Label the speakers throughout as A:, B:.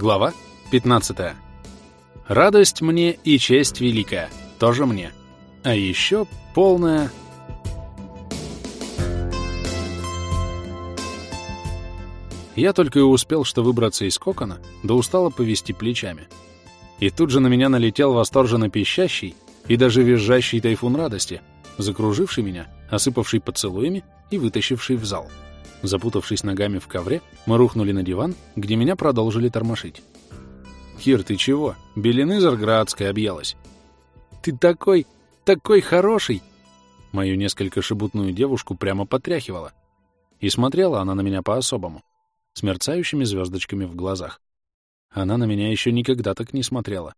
A: Глава 15. Радость мне и честь великая, тоже мне. А еще полная... Я только и успел что выбраться из кокона, да устало повести плечами. И тут же на меня налетел восторженно пищащий и даже визжащий тайфун радости, закруживший меня, осыпавший поцелуями и вытащивший в зал. Запутавшись ногами в ковре, мы рухнули на диван, где меня продолжили тормошить. «Кир, ты чего? Белины Зарградской объелась». «Ты такой, такой хороший!» Мою несколько шебутную девушку прямо потряхивала. И смотрела она на меня по-особому, с мерцающими звездочками в глазах. Она на меня еще никогда так не смотрела,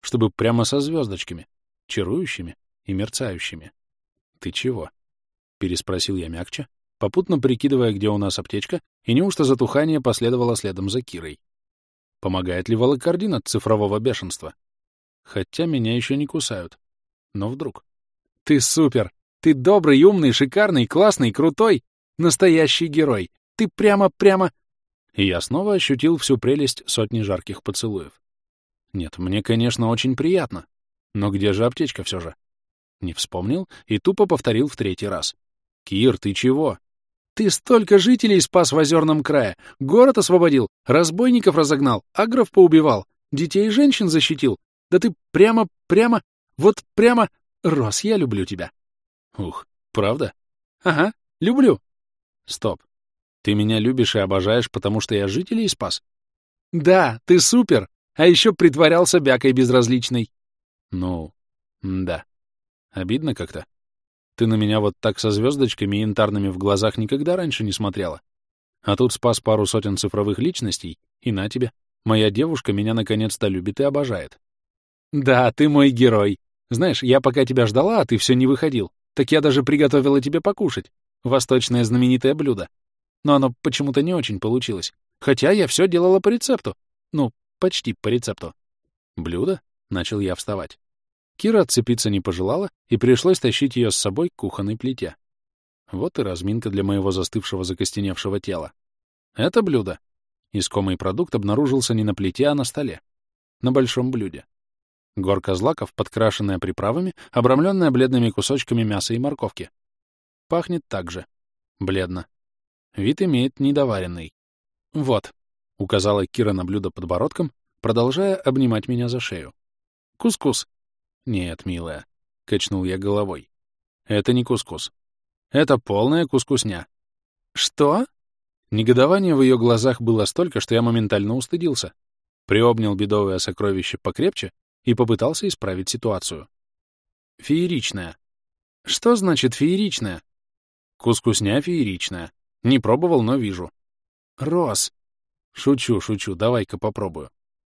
A: чтобы прямо со звездочками, чарующими и мерцающими. «Ты чего?» — переспросил я мягче, попутно прикидывая, где у нас аптечка, и неужто затухание последовало следом за Кирой. Помогает ли волокордин от цифрового бешенства? Хотя меня еще не кусают. Но вдруг. Ты супер! Ты добрый, умный, шикарный, классный, крутой! Настоящий герой! Ты прямо-прямо... И я снова ощутил всю прелесть сотни жарких поцелуев. Нет, мне, конечно, очень приятно. Но где же аптечка все же? Не вспомнил и тупо повторил в третий раз. «Кир, ты чего?» Ты столько жителей спас в озерном крае, город освободил, разбойников разогнал, агров поубивал, детей и женщин защитил. Да ты прямо, прямо, вот прямо... Рос, я люблю тебя. Ух, правда? Ага, люблю. Стоп. Ты меня любишь и обожаешь, потому что я жителей спас? Да, ты супер. А еще притворялся бякой безразличной. Ну, да. Обидно как-то. Ты на меня вот так со звездочками янтарными в глазах никогда раньше не смотрела. А тут спас пару сотен цифровых личностей, и на тебе. Моя девушка меня наконец-то любит и обожает. Да, ты мой герой. Знаешь, я пока тебя ждала, а ты все не выходил, так я даже приготовила тебе покушать. Восточное знаменитое блюдо. Но оно почему-то не очень получилось. Хотя я все делала по рецепту. Ну, почти по рецепту. Блюдо? Начал я вставать. Кира отцепиться не пожелала, и пришлось тащить ее с собой к кухонной плите. Вот и разминка для моего застывшего закостеневшего тела. Это блюдо. Искомый продукт обнаружился не на плите, а на столе. На большом блюде. Горка злаков, подкрашенная приправами, обрамленная бледными кусочками мяса и морковки. Пахнет так же. Бледно. Вид имеет недоваренный. «Вот», — указала Кира на блюдо подбородком, продолжая обнимать меня за шею. «Кускус. «Нет, милая», — качнул я головой. «Это не кускус. Это полная кускусня». «Что?» Негодование в ее глазах было столько, что я моментально устыдился. Приобнял бедовое сокровище покрепче и попытался исправить ситуацию. «Фееричная». «Что значит фееричная?» «Кускусня фееричная. Не пробовал, но вижу». «Рос». «Шучу, шучу, давай-ка попробую».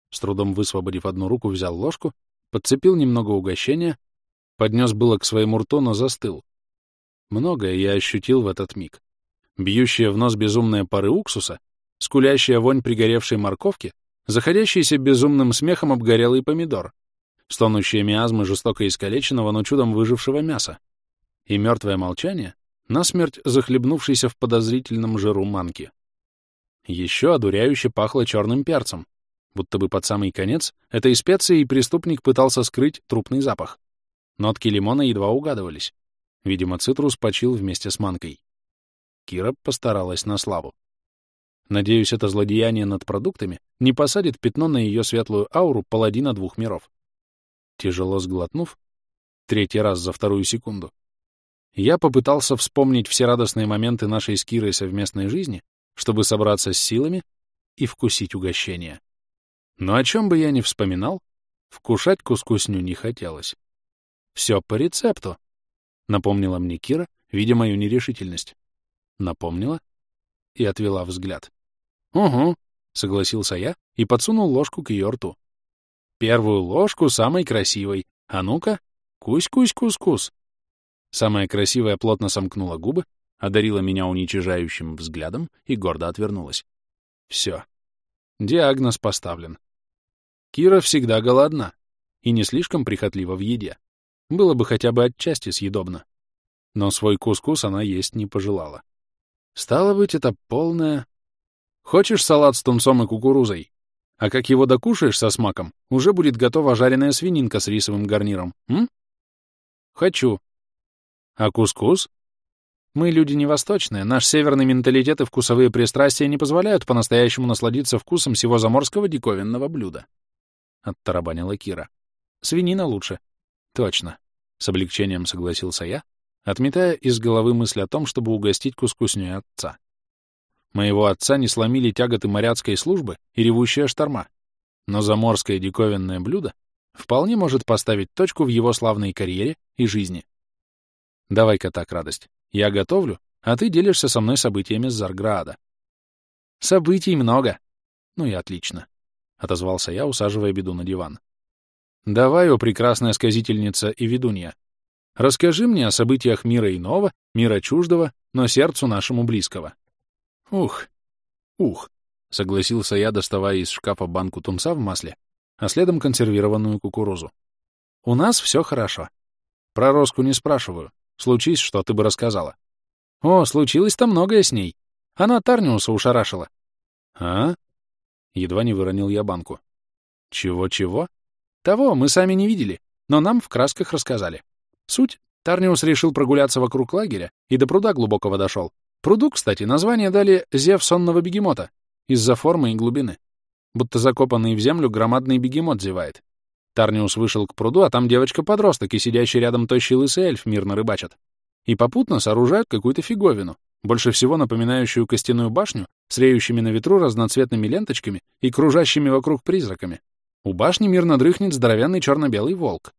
A: С трудом высвободив одну руку, взял ложку подцепил немного угощения, поднес было к своему рту, но застыл. Многое я ощутил в этот миг. Бьющая в нос безумная пары уксуса, скулящая вонь пригоревшей морковки, заходящийся безумным смехом обгорелый помидор, стонущие миазмы жестоко искалеченного, но чудом выжившего мяса, и мертвое молчание, насмерть захлебнувшийся в подозрительном жиру манки. Еще одуряюще пахло черным перцем, будто бы под самый конец этой специей преступник пытался скрыть трупный запах. Нотки лимона едва угадывались. Видимо, цитрус почил вместе с манкой. Кира постаралась на славу. Надеюсь, это злодеяние над продуктами не посадит пятно на ее светлую ауру паладина двух миров. Тяжело сглотнув, третий раз за вторую секунду, я попытался вспомнить все радостные моменты нашей с Кирой совместной жизни, чтобы собраться с силами и вкусить угощение. Но о чем бы я ни вспоминал, вкушать кускусню не хотелось. «Все по рецепту», — напомнила мне Кира, видя мою нерешительность. Напомнила и отвела взгляд. «Угу», — согласился я и подсунул ложку к ее рту. «Первую ложку самой красивой. А ну-ка, кусь-кусь-кус-кус». Самая красивая плотно сомкнула губы, одарила меня уничижающим взглядом и гордо отвернулась. Все. Диагноз поставлен. Кира всегда голодна и не слишком прихотлива в еде. Было бы хотя бы отчасти съедобно. Но свой кускус она есть не пожелала. Стало быть, это полное... «Хочешь салат с тунцом и кукурузой?» А как его докушаешь со смаком, уже будет готова жареная свининка с рисовым гарниром. М? Хочу. А кускус? Мы люди не восточные, наш северный менталитет и вкусовые пристрастия не позволяют по-настоящему насладиться вкусом всего заморского диковинного блюда. Оттарабанила Кира. Свинина лучше. Точно. С облегчением согласился я, отметая из головы мысль о том, чтобы угостить кускуснёй отца. Моего отца не сломили тяготы моряцкой службы и ревущая шторма, но заморское диковинное блюдо вполне может поставить точку в его славной карьере и жизни. Давай-ка так, радость. Я готовлю, а ты делишься со мной событиями с Зарграда. Событий много. Ну и отлично, — отозвался я, усаживая беду на диван. Давай, о прекрасная сказительница и ведунья, расскажи мне о событиях мира иного, мира чуждого, но сердцу нашему близкого. Ух, ух, — согласился я, доставая из шкафа банку тунца в масле, а следом консервированную кукурузу. У нас все хорошо. Про Роску не спрашиваю. Случись, что ты бы рассказала. О, случилось-то многое с ней. Она Тарниуса ушарашила. А? Едва не выронил я банку. Чего-чего? Того мы сами не видели, но нам в красках рассказали. Суть. Тарниус решил прогуляться вокруг лагеря и до пруда глубокого дошел. Пруду, кстати, название дали Зев сонного бегемота из-за формы и глубины. Будто закопанный в землю громадный бегемот зевает. Тарниус вышел к пруду, а там девочка-подросток и сидящий рядом тощий лысый эльф мирно рыбачат. И попутно сооружают какую-то фиговину, больше всего напоминающую костяную башню с реющими на ветру разноцветными ленточками и кружащими вокруг призраками. У башни мирно дрыхнет здоровенный черно-белый волк.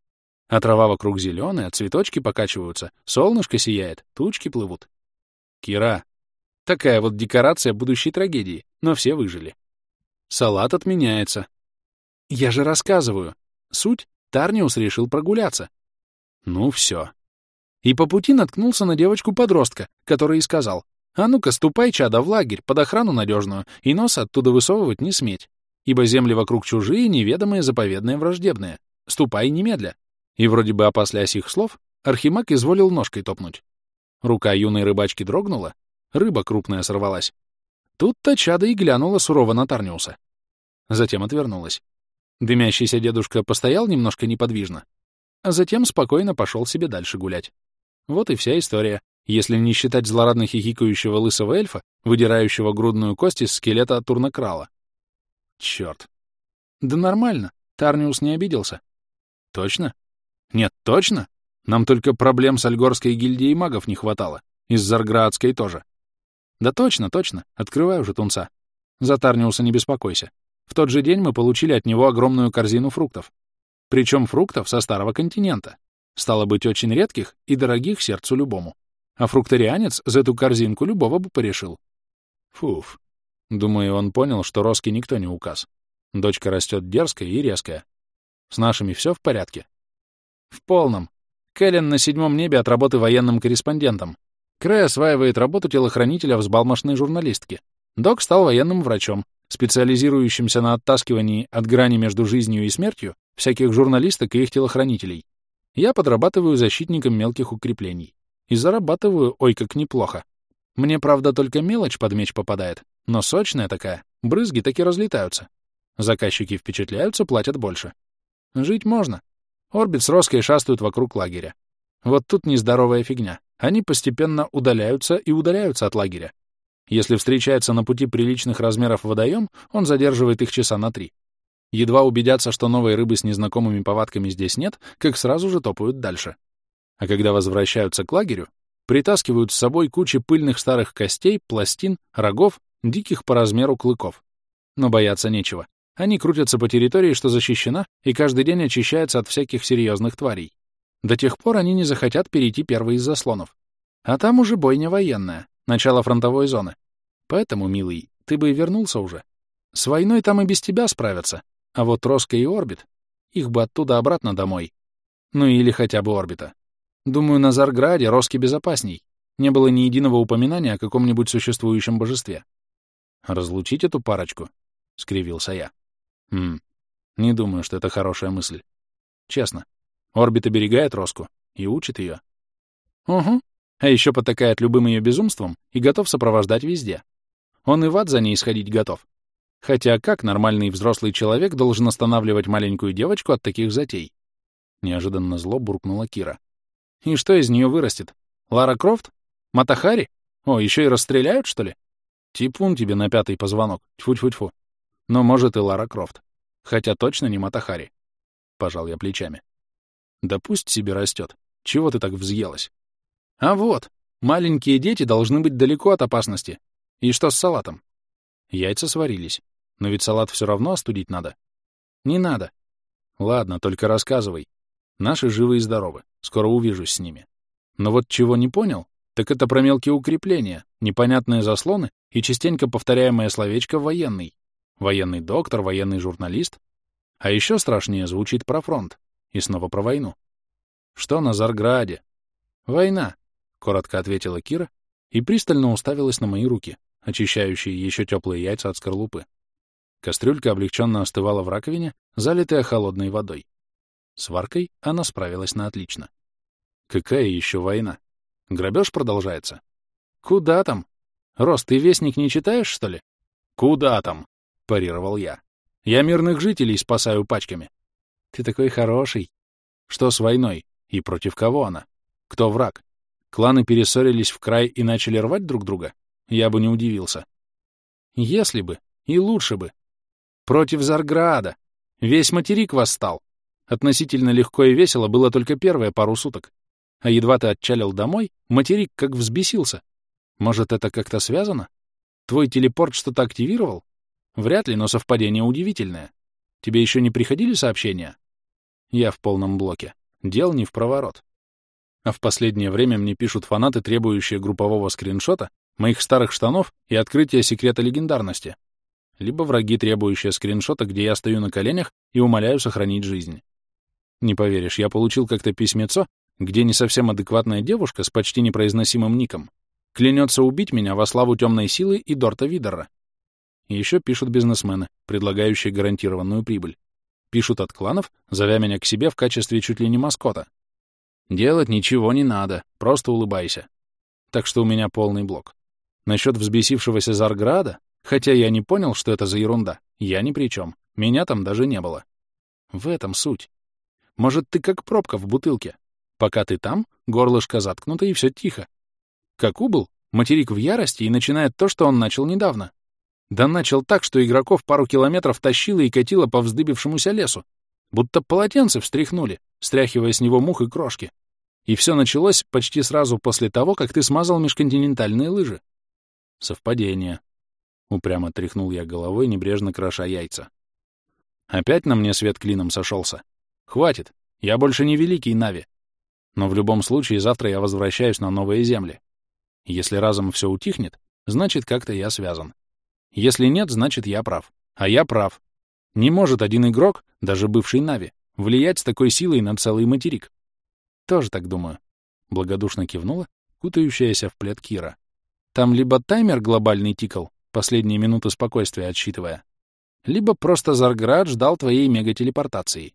A: А трава вокруг зеленая, цветочки покачиваются, солнышко сияет, тучки плывут. Кира. Такая вот декорация будущей трагедии, но все выжили. Салат отменяется. Я же рассказываю. Суть — Тарниус решил прогуляться. Ну все. И по пути наткнулся на девочку-подростка, который и сказал, «А ну-ка, ступай, чада, в лагерь, под охрану надежную, и нос оттуда высовывать не сметь, ибо земли вокруг чужие, неведомые, заповедные, враждебные. Ступай немедля». И вроде бы опаслясь их слов, Архимаг изволил ножкой топнуть. Рука юной рыбачки дрогнула, рыба крупная сорвалась. Тут-то чада и глянула сурово на Тарниуса. Затем отвернулась. Дымящийся дедушка постоял немножко неподвижно, а затем спокойно пошел себе дальше гулять. Вот и вся история, если не считать злорадно хихикающего лысого эльфа, выдирающего грудную кость из скелета Турнокрала. Черт. Да нормально, Тарниус не обиделся. Точно? Нет, точно? Нам только проблем с Альгорской гильдией магов не хватало. И с Зарградской тоже. Да точно, точно. Открывай уже тунца. За Тарниуса не беспокойся. В тот же день мы получили от него огромную корзину фруктов. Причем фруктов со старого континента. Стало быть, очень редких и дорогих сердцу любому. А фрукторианец за эту корзинку любого бы порешил. Фуф. Думаю, он понял, что Роске никто не указ. Дочка растет дерзкая и резкая. С нашими все в порядке? В полном. Кэлен на седьмом небе от работы военным корреспондентом. Крэ осваивает работу телохранителя взбалмошной журналистки. Док стал военным врачом, специализирующимся на оттаскивании от грани между жизнью и смертью всяких журналисток и их телохранителей. Я подрабатываю защитником мелких укреплений. И зарабатываю, ой, как неплохо. Мне, правда, только мелочь под меч попадает, но сочная такая, брызги таки разлетаются. Заказчики впечатляются, платят больше. Жить можно. Орбит с Роской шастают вокруг лагеря. Вот тут нездоровая фигня. Они постепенно удаляются и удаляются от лагеря. Если встречается на пути приличных размеров водоем, он задерживает их часа на три. Едва убедятся, что новой рыбы с незнакомыми повадками здесь нет, как сразу же топают дальше. А когда возвращаются к лагерю, притаскивают с собой кучи пыльных старых костей, пластин, рогов, диких по размеру клыков. Но бояться нечего. Они крутятся по территории, что защищена, и каждый день очищается от всяких серьезных тварей. До тех пор они не захотят перейти первый из заслонов. А там уже бойня военная. Начало фронтовой зоны. Поэтому, милый, ты бы вернулся уже. С войной там и без тебя справятся. А вот Роска и Орбит, их бы оттуда обратно домой. Ну или хотя бы Орбита. Думаю, на Зарграде Роске безопасней. Не было ни единого упоминания о каком-нибудь существующем божестве. «Разлучить эту парочку?» — скривился я. «Хм, не думаю, что это хорошая мысль. Честно, Орбит оберегает Роску и учит ее. Угу, а еще потакает любым ее безумством и готов сопровождать везде. Он и в ад за ней сходить готов. Хотя как нормальный взрослый человек должен останавливать маленькую девочку от таких затей? Неожиданно зло буркнула Кира. И что из нее вырастет? Лара Крофт? Матахари? О, еще и расстреляют, что ли? Типун тебе на пятый позвонок. Тьфу-тьфу-тьфу. Но может и Лара Крофт. Хотя точно не Матахари. Пожал я плечами. Да пусть себе растет. Чего ты так взъелась? А вот, маленькие дети должны быть далеко от опасности. И что с салатом? Яйца сварились. Но ведь салат все равно остудить надо. Не надо. Ладно, только рассказывай. Наши живы и здоровы. Скоро увижусь с ними. Но вот чего не понял, так это про мелкие укрепления, непонятные заслоны и частенько повторяемое словечко «военный». Военный доктор, военный журналист. А еще страшнее звучит про фронт. И снова про войну. Что на Зарграде? Война, — коротко ответила Кира и пристально уставилась на мои руки, очищающие еще теплые яйца от скорлупы. Кастрюлька облегченно остывала в раковине, залитая холодной водой. С варкой она справилась на отлично. Какая еще война? Грабеж продолжается? Куда там? Рост, ты вестник не читаешь, что ли? Куда там? Парировал я. Я мирных жителей спасаю пачками. Ты такой хороший. Что с войной? И против кого она? Кто враг? Кланы перессорились в край и начали рвать друг друга? Я бы не удивился. Если бы. И лучше бы. Против Зарграда. Весь материк восстал. Относительно легко и весело было только первые пару суток. А едва ты отчалил домой, материк как взбесился. Может, это как-то связано? Твой телепорт что-то активировал? Вряд ли, но совпадение удивительное. Тебе еще не приходили сообщения? Я в полном блоке. Дел не в проворот. А в последнее время мне пишут фанаты, требующие группового скриншота моих старых штанов и открытия секрета легендарности. Либо враги, требующие скриншота, где я стою на коленях и умоляю сохранить жизнь. Не поверишь, я получил как-то письмецо, где не совсем адекватная девушка с почти непроизносимым ником клянется убить меня во славу темной силы и Дорта Видера. еще пишут бизнесмены, предлагающие гарантированную прибыль. Пишут от кланов, зовя меня к себе в качестве чуть ли не маскота. Делать ничего не надо, просто улыбайся. Так что у меня полный блок. Насчет взбесившегося Зарграда, хотя я не понял, что это за ерунда, я ни при чем. Меня там даже не было. В этом суть. Может, ты как пробка в бутылке. Пока ты там, горлышко заткнуто и все тихо. Как убыл, материк в ярости и начинает то, что он начал недавно. Да начал так, что игроков пару километров тащило и катило по вздыбившемуся лесу. Будто полотенце встряхнули, стряхивая с него мух и крошки. И все началось почти сразу после того, как ты смазал межконтинентальные лыжи. Совпадение. Упрямо тряхнул я головой, небрежно кроша яйца. Опять на мне свет клином сошелся. Хватит, я больше не великий Нави. Но в любом случае завтра я возвращаюсь на новые земли. Если разом все утихнет, значит, как-то я связан. Если нет, значит, я прав. А я прав. Не может один игрок, даже бывший Нави, влиять с такой силой на целый материк. Тоже так думаю. Благодушно кивнула, кутающаяся в плед Кира. Там либо таймер глобальный тикал, последние минуты спокойствия отсчитывая, либо просто Зарград ждал твоей мегателепортации.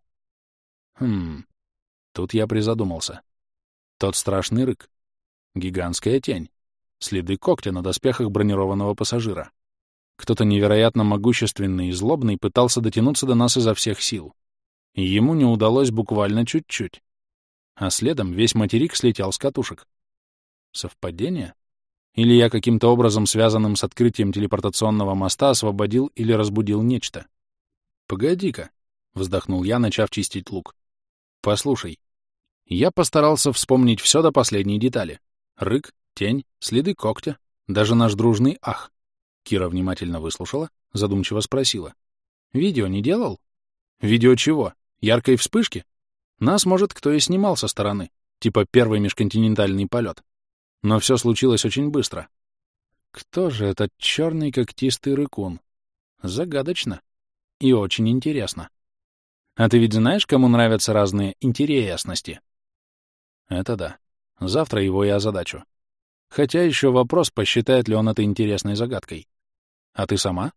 A: Хм, тут я призадумался. Тот страшный рык. Гигантская тень. Следы когтя на доспехах бронированного пассажира. Кто-то невероятно могущественный и злобный пытался дотянуться до нас изо всех сил. И ему не удалось буквально чуть-чуть. А следом весь материк слетел с катушек. Совпадение? Или я каким-то образом, связанным с открытием телепортационного моста, освободил или разбудил нечто? «Погоди-ка», — вздохнул я, начав чистить лук. «Послушай, я постарался вспомнить все до последней детали. Рык, тень, следы когтя, даже наш дружный ах. Кира внимательно выслушала, задумчиво спросила. «Видео не делал?» «Видео чего? Яркой вспышки?» «Нас, может, кто и снимал со стороны, типа первый межконтинентальный полет. Но все случилось очень быстро. Кто же этот черный когтистый рыкун? Загадочно. И очень интересно. А ты ведь знаешь, кому нравятся разные интересности?» Это да. Завтра его и озадачу. Хотя еще вопрос, посчитает ли он это интересной загадкой. А ты сама?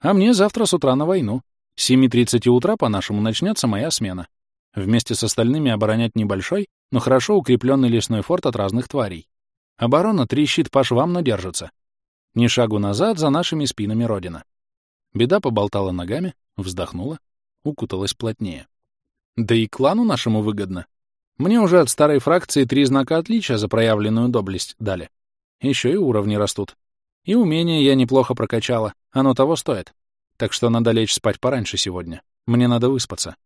A: А мне завтра с утра на войну. С 7.30 утра по-нашему начнется моя смена. Вместе с остальными оборонять небольшой, но хорошо укрепленный лесной форт от разных тварей. Оборона трещит по швам, но держится. Ни шагу назад за нашими спинами Родина. Беда поболтала ногами, вздохнула, укуталась плотнее. Да и клану нашему выгодно. Мне уже от старой фракции три знака отличия за проявленную доблесть дали. Еще и уровни растут. И умения я неплохо прокачала, оно того стоит. Так что надо лечь спать пораньше сегодня. Мне надо выспаться.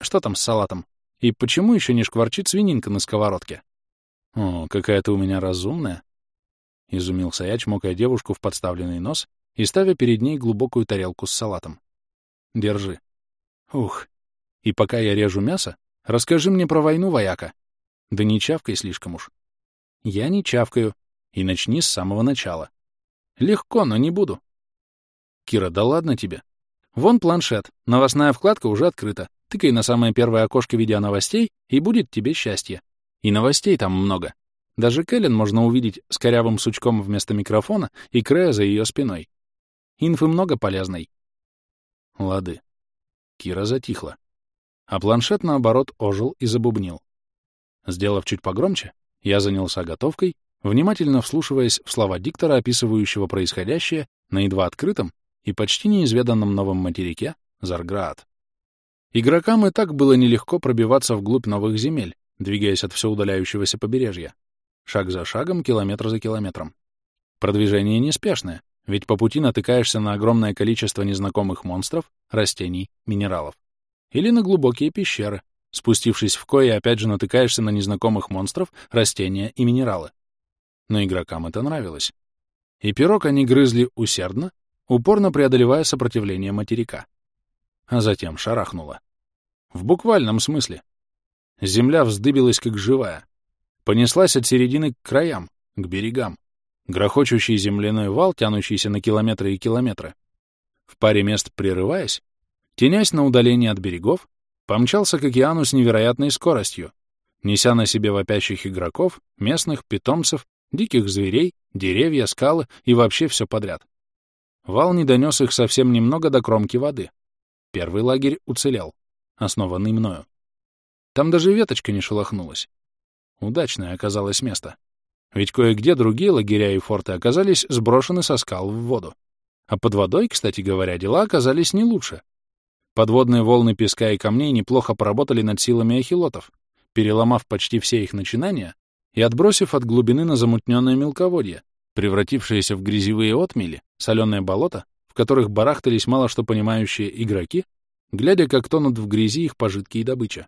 A: Что там с салатом? И почему еще не шкварчит свининка на сковородке? О, какая ты у меня разумная. Изумился я, чмокая девушку в подставленный нос и ставя перед ней глубокую тарелку с салатом. Держи. Ух. И пока я режу мясо, расскажи мне про войну, вояка. Да не чавкай слишком уж. Я не чавкаю. И начни с самого начала. Легко, но не буду. Кира, да ладно тебе. Вон планшет, новостная вкладка уже открыта. Тыкай на самое первое окошко видеоновостей, и будет тебе счастье. И новостей там много. Даже Кэлен можно увидеть с корявым сучком вместо микрофона и Крея за ее спиной. Инфы много полезной. Лады. Кира затихла. А планшет, наоборот, ожил и забубнил. Сделав чуть погромче, я занялся готовкой, внимательно вслушиваясь в слова диктора, описывающего происходящее на едва открытом и почти неизведанном новом материке Зарград. Игрокам и так было нелегко пробиваться вглубь новых земель, двигаясь от все удаляющегося побережья. Шаг за шагом, километр за километром. Продвижение неспешное, ведь по пути натыкаешься на огромное количество незнакомых монстров, растений, минералов. Или на глубокие пещеры, спустившись в кое, опять же натыкаешься на незнакомых монстров, растения и минералы. Но игрокам это нравилось. И пирог они грызли усердно, упорно преодолевая сопротивление материка. А затем шарахнуло. В буквальном смысле. Земля вздыбилась как живая. Понеслась от середины к краям, к берегам. Грохочущий земляной вал, тянущийся на километры и километры. В паре мест прерываясь, тенясь на удалении от берегов, помчался к океану с невероятной скоростью, неся на себе вопящих игроков, местных, питомцев, диких зверей, деревья, скалы и вообще все подряд. Вал не донес их совсем немного до кромки воды. Первый лагерь уцелел, основанный мною. Там даже веточка не шелохнулась. Удачное оказалось место. Ведь кое-где другие лагеря и форты оказались сброшены со скал в воду. А под водой, кстати говоря, дела оказались не лучше. Подводные волны песка и камней неплохо поработали над силами ахилотов, переломав почти все их начинания и отбросив от глубины на замутненное мелководье, превратившиеся в грязевые отмели, соленые болота, в которых барахтались мало что понимающие игроки, глядя, как тонут в грязи их пожитки и добыча.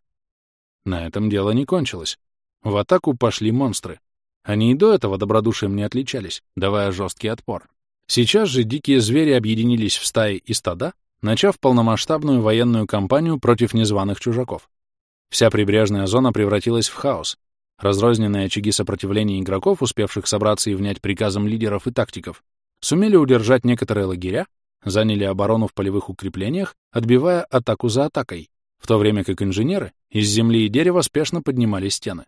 A: На этом дело не кончилось. В атаку пошли монстры. Они и до этого добродушием не отличались, давая жесткий отпор. Сейчас же дикие звери объединились в стаи и стада, начав полномасштабную военную кампанию против незваных чужаков. Вся прибрежная зона превратилась в хаос, Разрозненные очаги сопротивления игроков, успевших собраться и внять приказам лидеров и тактиков, сумели удержать некоторые лагеря, заняли оборону в полевых укреплениях, отбивая атаку за атакой, в то время как инженеры из земли и дерева спешно поднимали стены.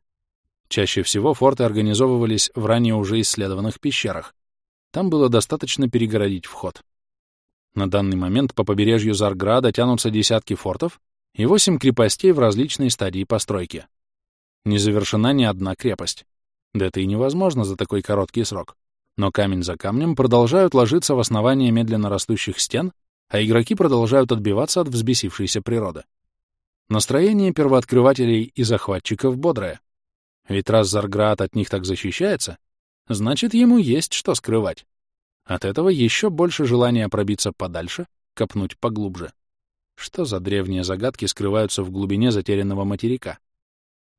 A: Чаще всего форты организовывались в ранее уже исследованных пещерах. Там было достаточно перегородить вход. На данный момент по побережью Зарграда тянутся десятки фортов и восемь крепостей в различной стадии постройки. Не завершена ни одна крепость. Да это и невозможно за такой короткий срок. Но камень за камнем продолжают ложиться в основание медленно растущих стен, а игроки продолжают отбиваться от взбесившейся природы. Настроение первооткрывателей и захватчиков бодрое. Ведь раз Зарград от них так защищается, значит, ему есть что скрывать. От этого еще больше желания пробиться подальше, копнуть поглубже. Что за древние загадки скрываются в глубине затерянного материка?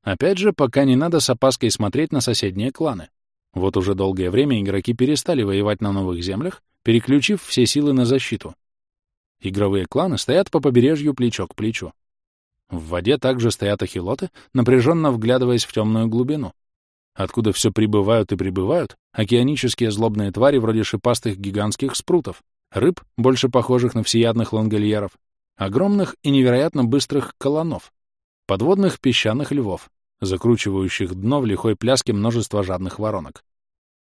A: Опять же, пока не надо с опаской смотреть на соседние кланы. Вот уже долгое время игроки перестали воевать на новых землях, переключив все силы на защиту. Игровые кланы стоят по побережью плечо к плечу. В воде также стоят ахилоты, напряженно вглядываясь в темную глубину, откуда все прибывают и прибывают океанические злобные твари вроде шипастых гигантских спрутов, рыб, больше похожих на всеядных лангольеров, огромных и невероятно быстрых колонов, подводных песчаных львов, закручивающих дно в лихой пляске множество жадных воронок.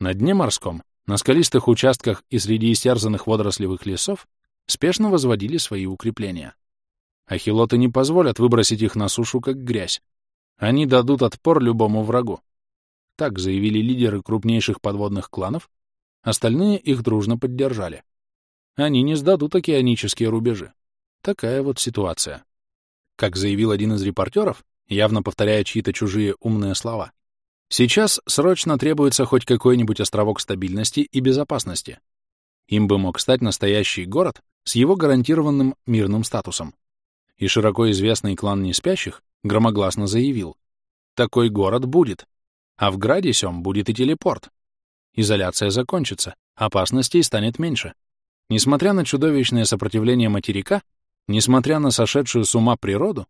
A: На дне морском, на скалистых участках и среди истерзанных водорослевых лесов спешно возводили свои укрепления. Ахилоты не позволят выбросить их на сушу, как грязь. Они дадут отпор любому врагу. Так заявили лидеры крупнейших подводных кланов, остальные их дружно поддержали. Они не сдадут океанические рубежи. Такая вот ситуация. Как заявил один из репортеров, явно повторяя чьи-то чужие умные слова, сейчас срочно требуется хоть какой-нибудь островок стабильности и безопасности. Им бы мог стать настоящий город с его гарантированным мирным статусом. И широко известный клан неспящих громогласно заявил, такой город будет, а в граде сём будет и телепорт. Изоляция закончится, опасностей станет меньше. Несмотря на чудовищное сопротивление материка, несмотря на сошедшую с ума природу,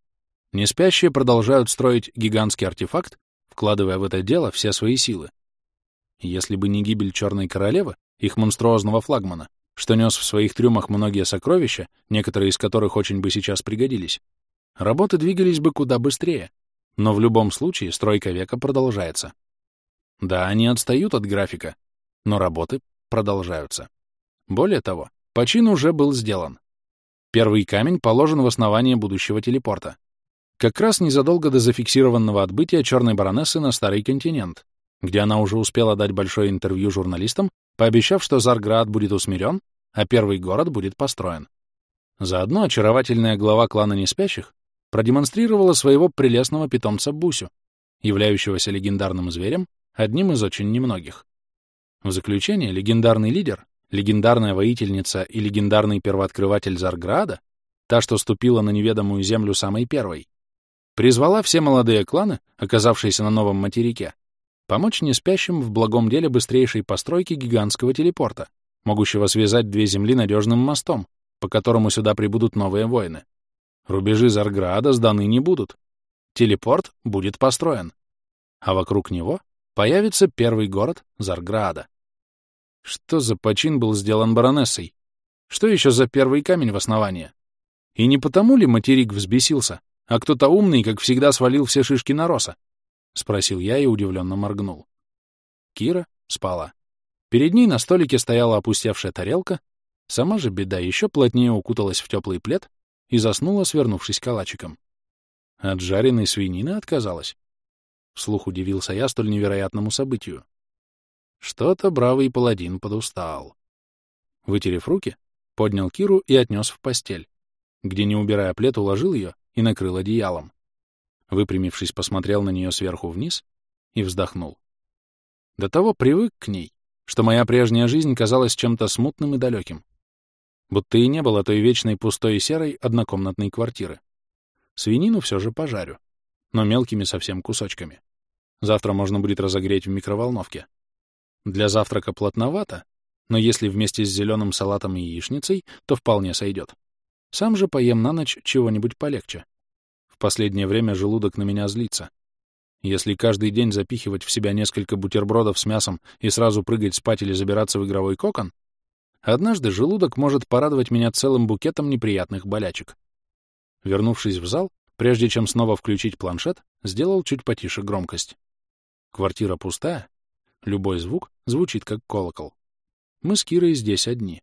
A: неспящие продолжают строить гигантский артефакт, вкладывая в это дело все свои силы. Если бы не гибель Черной Королевы, их монструозного флагмана, что нес в своих трюмах многие сокровища, некоторые из которых очень бы сейчас пригодились, работы двигались бы куда быстрее. Но в любом случае стройка века продолжается. Да, они отстают от графика, но работы продолжаются. Более того, почин уже был сделан. Первый камень положен в основание будущего телепорта. Как раз незадолго до зафиксированного отбытия черной баронессы на Старый континент, где она уже успела дать большое интервью журналистам, пообещав, что Зарград будет усмирен, а первый город будет построен. Заодно очаровательная глава клана Неспящих продемонстрировала своего прелестного питомца Бусю, являющегося легендарным зверем, одним из очень немногих. В заключение легендарный лидер, легендарная воительница и легендарный первооткрыватель Зарграда, та, что ступила на неведомую землю самой первой, призвала все молодые кланы, оказавшиеся на новом материке, помочь неспящим в благом деле быстрейшей постройки гигантского телепорта, могущего связать две земли надежным мостом, по которому сюда прибудут новые воины. Рубежи Зарграда сданы не будут. Телепорт будет построен. А вокруг него появится первый город Зарграда. Что за почин был сделан баронессой? Что еще за первый камень в основании? И не потому ли материк взбесился, а кто-то умный, как всегда, свалил все шишки на роса? — спросил я и удивленно моргнул. Кира спала. Перед ней на столике стояла опустевшая тарелка, сама же беда еще плотнее укуталась в теплый плед и заснула, свернувшись калачиком. От жареной свинины отказалась. Вслух удивился я столь невероятному событию. Что-то бравый паладин подустал. Вытерев руки, поднял Киру и отнес в постель, где, не убирая плед, уложил ее и накрыл одеялом. Выпрямившись, посмотрел на нее сверху вниз и вздохнул. До того привык к ней, что моя прежняя жизнь казалась чем-то смутным и далеким. Будто и не было той вечной пустой и серой однокомнатной квартиры. Свинину все же пожарю, но мелкими совсем кусочками. Завтра можно будет разогреть в микроволновке. Для завтрака плотновато, но если вместе с зеленым салатом и яичницей, то вполне сойдет. Сам же поем на ночь чего-нибудь полегче. В последнее время желудок на меня злится. Если каждый день запихивать в себя несколько бутербродов с мясом и сразу прыгать спать или забираться в игровой кокон, однажды желудок может порадовать меня целым букетом неприятных болячек. Вернувшись в зал, прежде чем снова включить планшет, сделал чуть потише громкость. Квартира пустая, любой звук звучит как колокол. Мы с Кирой здесь одни.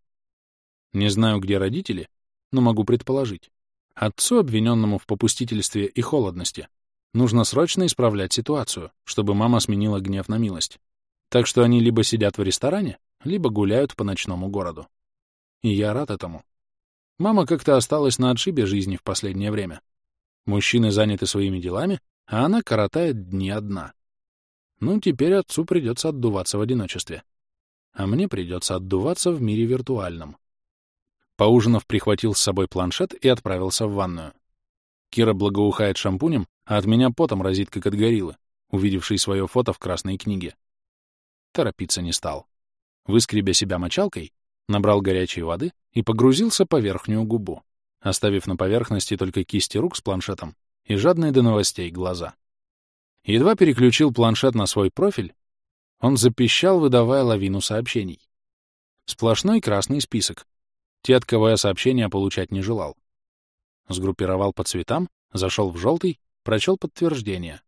A: Не знаю, где родители, но могу предположить. Отцу, обвиненному в попустительстве и холодности, нужно срочно исправлять ситуацию, чтобы мама сменила гнев на милость. Так что они либо сидят в ресторане, либо гуляют по ночному городу. И я рад этому. Мама как-то осталась на отшибе жизни в последнее время. Мужчины заняты своими делами, а она коротает дни одна. Ну, теперь отцу придется отдуваться в одиночестве. А мне придется отдуваться в мире виртуальном. Поужинав, прихватил с собой планшет и отправился в ванную. Кира благоухает шампунем, а от меня потом разит, как от гориллы, увидевший свое фото в красной книге. Торопиться не стал. Выскребя себя мочалкой, набрал горячей воды и погрузился по верхнюю губу, оставив на поверхности только кисти рук с планшетом и жадные до новостей глаза. Едва переключил планшет на свой профиль, он запищал, выдавая лавину сообщений. Сплошной красный список. Те, от кого я сообщения получать не желал. Сгруппировал по цветам, зашел в желтый, прочел подтверждение.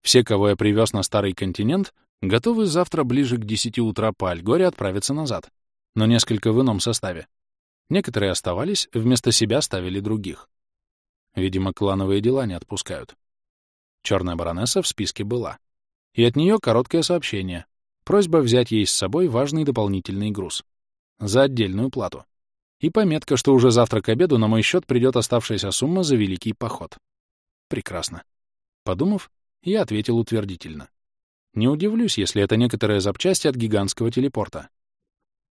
A: Все, кого я привез на старый континент, готовы завтра ближе к 10 утра по Альгоре отправиться назад, но несколько в ином составе. Некоторые оставались, вместо себя ставили других. Видимо, клановые дела не отпускают. Черная баронесса в списке была. И от нее короткое сообщение. Просьба взять ей с собой важный дополнительный груз. За отдельную плату. И пометка, что уже завтра к обеду на мой счет придет оставшаяся сумма за великий поход. Прекрасно. Подумав, я ответил утвердительно. Не удивлюсь, если это некоторые запчасти от гигантского телепорта.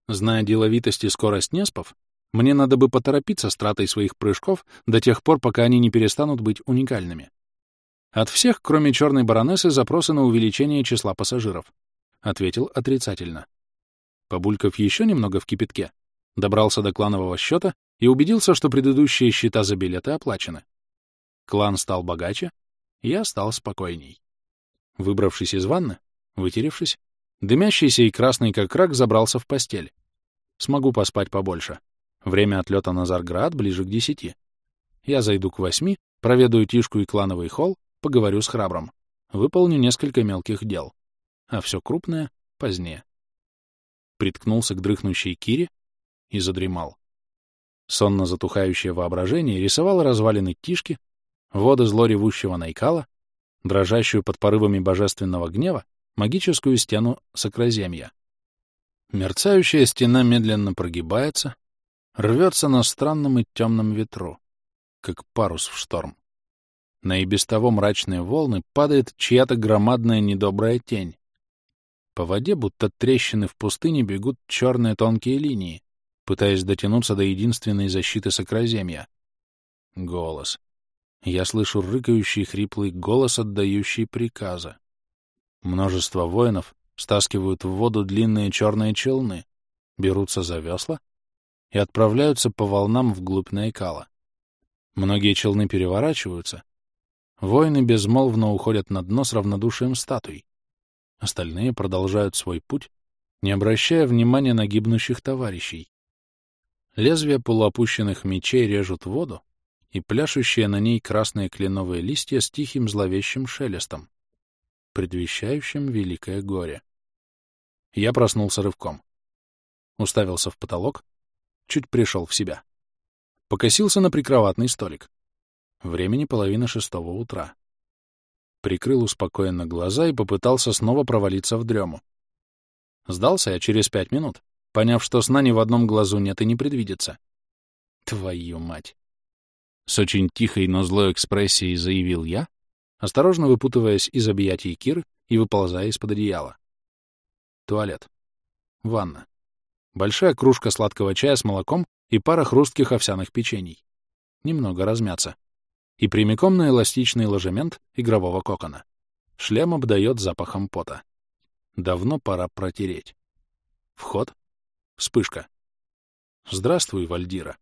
A: Зная деловитость и скорость Неспов, мне надо бы поторопиться с тратой своих прыжков до тех пор, пока они не перестанут быть уникальными. От всех, кроме черной баронессы, запросы на увеличение числа пассажиров. Ответил отрицательно. Побулькав еще немного в кипятке, добрался до кланового счета и убедился, что предыдущие счета за билеты оплачены. Клан стал богаче, я стал спокойней. Выбравшись из ванны, вытеревшись, дымящийся и красный как рак забрался в постель. Смогу поспать побольше. Время отлета на Зарград ближе к десяти. Я зайду к восьми, проведаю Тишку и клановый холл, поговорю с храбром. Выполню несколько мелких дел. А все крупное — позднее. Приткнулся к дрыхнущей Кире и задремал. Сонно затухающее воображение рисовало развалины Тишки, воды зло ревущего Найкала, дрожащую под порывами божественного гнева, магическую стену сокраземья. Мерцающая стена медленно прогибается, рвется на странном и темном ветру, как парус в шторм. На и без того мрачные волны падает чья-то громадная недобрая тень. По воде, будто трещины в пустыне, бегут черные тонкие линии, пытаясь дотянуться до единственной защиты сокраземья. Голос. Я слышу рыкающий хриплый голос, отдающий приказы. Множество воинов стаскивают в воду длинные черные челны, берутся за весла и отправляются по волнам вглубь Найкала. Многие челны переворачиваются. Воины безмолвно уходят на дно с равнодушием статуй. Остальные продолжают свой путь, не обращая внимания на гибнущих товарищей. Лезвия полуопущенных мечей режут воду, и пляшущие на ней красные кленовые листья с тихим зловещим шелестом, предвещающим великое горе. Я проснулся рывком. Уставился в потолок, чуть пришел в себя. Покосился на прикроватный столик. Времени половина шестого утра. Прикрыл успокоенно глаза и попытался снова провалиться в дрему. Сдался я через пять минут, поняв, что сна ни в одном глазу нет и не предвидится. Твою мать! С очень тихой, но злой экспрессией заявил я, осторожно выпутываясь из объятий Киры и выползая из-под одеяла. Туалет. Ванна. Большая кружка сладкого чая с молоком и пара хрустких овсяных печений. Немного размяться. И прямиком на эластичный ложемент игрового кокона. Шлем обдает запахом пота. Давно пора протереть. Вход. Вспышка. Здравствуй, Вальдира.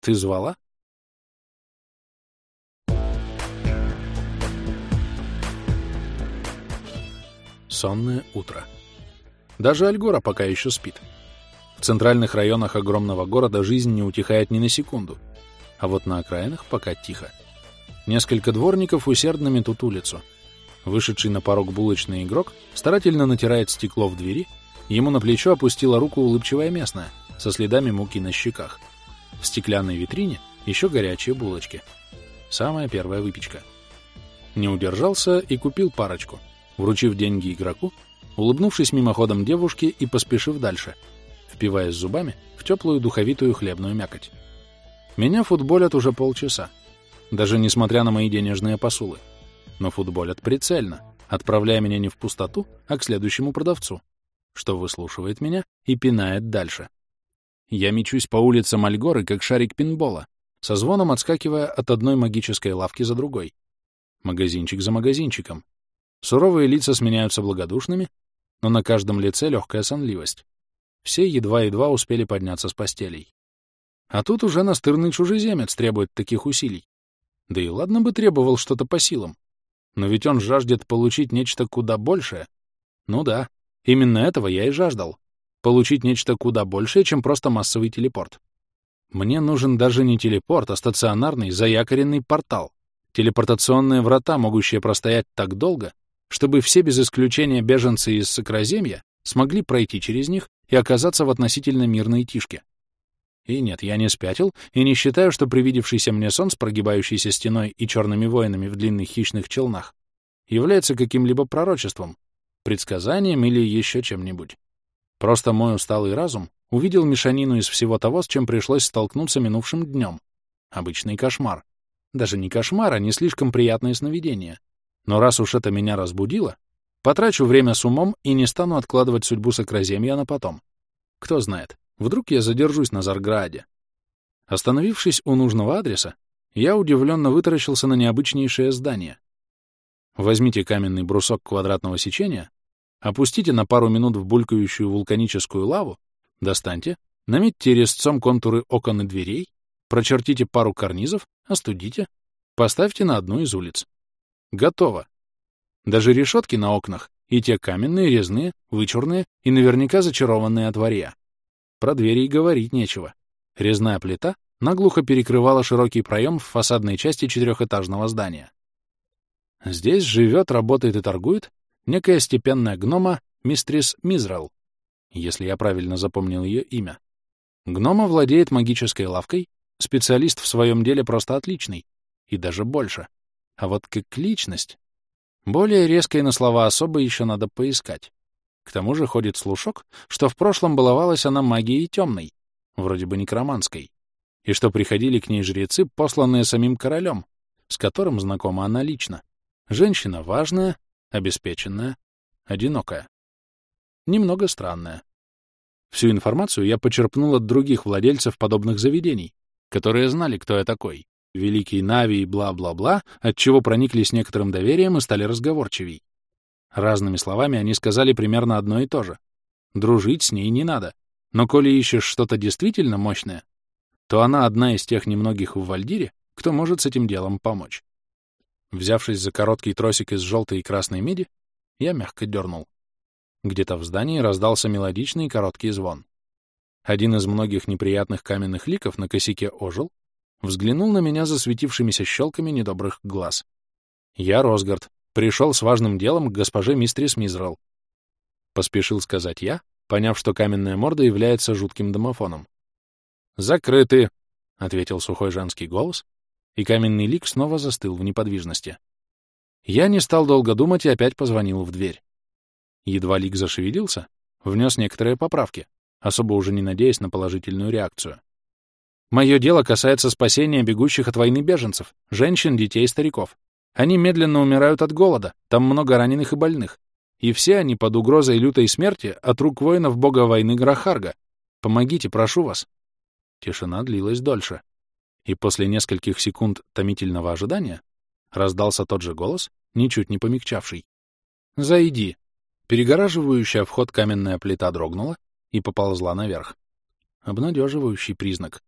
A: Ты звала? Сонное утро. Даже Альгора пока еще спит. В центральных районах огромного города жизнь не утихает ни на секунду, а вот на окраинах пока тихо. Несколько дворников усердно метут улицу. Вышедший на порог булочный игрок старательно натирает стекло в двери, ему на плечо опустила руку улыбчивая местная, со следами муки на щеках. В стеклянной витрине еще горячие булочки. Самая первая выпечка. Не удержался и купил парочку — вручив деньги игроку, улыбнувшись мимоходом девушке и поспешив дальше, впиваясь зубами в теплую духовитую хлебную мякоть. Меня футболят уже полчаса, даже несмотря на мои денежные посулы. Но футболят прицельно, отправляя меня не в пустоту, а к следующему продавцу, что выслушивает меня и пинает дальше. Я мечусь по улицам Альгоры, как шарик пинбола, со звоном отскакивая от одной магической лавки за другой. Магазинчик за магазинчиком, Суровые лица сменяются благодушными, но на каждом лице легкая сонливость. Все едва-едва успели подняться с постелей. А тут уже настырный чужеземец требует таких усилий. Да и ладно бы требовал что-то по силам. Но ведь он жаждет получить нечто куда большее. Ну да, именно этого я и жаждал. Получить нечто куда большее, чем просто массовый телепорт. Мне нужен даже не телепорт, а стационарный, заякоренный портал. Телепортационные врата, могущие простоять так долго, чтобы все без исключения беженцы из Сокраземья смогли пройти через них и оказаться в относительно мирной тишке. И нет, я не спятил и не считаю, что привидевшийся мне сон с прогибающейся стеной и черными воинами в длинных хищных челнах является каким-либо пророчеством, предсказанием или еще чем-нибудь. Просто мой усталый разум увидел мешанину из всего того, с чем пришлось столкнуться минувшим днем. Обычный кошмар. Даже не кошмар, а не слишком приятное сновидение. Но раз уж это меня разбудило, потрачу время с умом и не стану откладывать судьбу Сокраземья на потом. Кто знает, вдруг я задержусь на Зарграде. Остановившись у нужного адреса, я удивленно вытаращился на необычнейшее здание. Возьмите каменный брусок квадратного сечения, опустите на пару минут в булькающую вулканическую лаву, достаньте, наметьте резцом контуры окон и дверей, прочертите пару карнизов, остудите, поставьте на одну из улиц. Готово. Даже решетки на окнах, и те каменные, резные, вычурные и наверняка зачарованные от варья. Про двери и говорить нечего. Резная плита наглухо перекрывала широкий проем в фасадной части четырехэтажного здания. Здесь живет, работает и торгует некая степенная гнома мистрис Мизрал, если я правильно запомнил ее имя. Гнома владеет магической лавкой, специалист в своем деле просто отличный, и даже больше. А вот как личность... Более резкой на слова особо еще надо поискать. К тому же ходит слушок, что в прошлом баловалась она магией темной, вроде бы некроманской, и что приходили к ней жрецы, посланные самим королем, с которым знакома она лично. Женщина важная, обеспеченная, одинокая. Немного странная. Всю информацию я почерпнул от других владельцев подобных заведений, которые знали, кто я такой, великий Нави и бла-бла-бла, отчего прониклись некоторым доверием и стали разговорчивей. Разными словами они сказали примерно одно и то же. Дружить с ней не надо. Но коли ищешь что-то действительно мощное, то она одна из тех немногих в Вальдире, кто может с этим делом помочь. Взявшись за короткий тросик из желтой и красной меди, я мягко дернул. Где-то в здании раздался мелодичный короткий звон. Один из многих неприятных каменных ликов на косяке ожил взглянул на меня засветившимися щелками недобрых глаз. «Я Росгард. Пришел с важным делом к госпоже мистрис Мизрал». Поспешил сказать я, поняв, что каменная морда является жутким домофоном. «Закрыты!» — ответил сухой женский голос, и каменный лик снова застыл в неподвижности. Я не стал долго думать и опять позвонил в дверь. Едва лик зашевелился, внес некоторые поправки, особо уже не надеясь на положительную реакцию. Мое дело касается спасения бегущих от войны беженцев, женщин, детей и стариков. Они медленно умирают от голода, там много раненых и больных. И все они под угрозой лютой смерти от рук воинов бога войны Грахарга. Помогите, прошу вас. Тишина длилась дольше. И после нескольких секунд томительного ожидания раздался тот же голос, ничуть не помягчавший. «Зайди». Перегораживающая вход каменная плита дрогнула и поползла наверх. Обнадеживающий признак.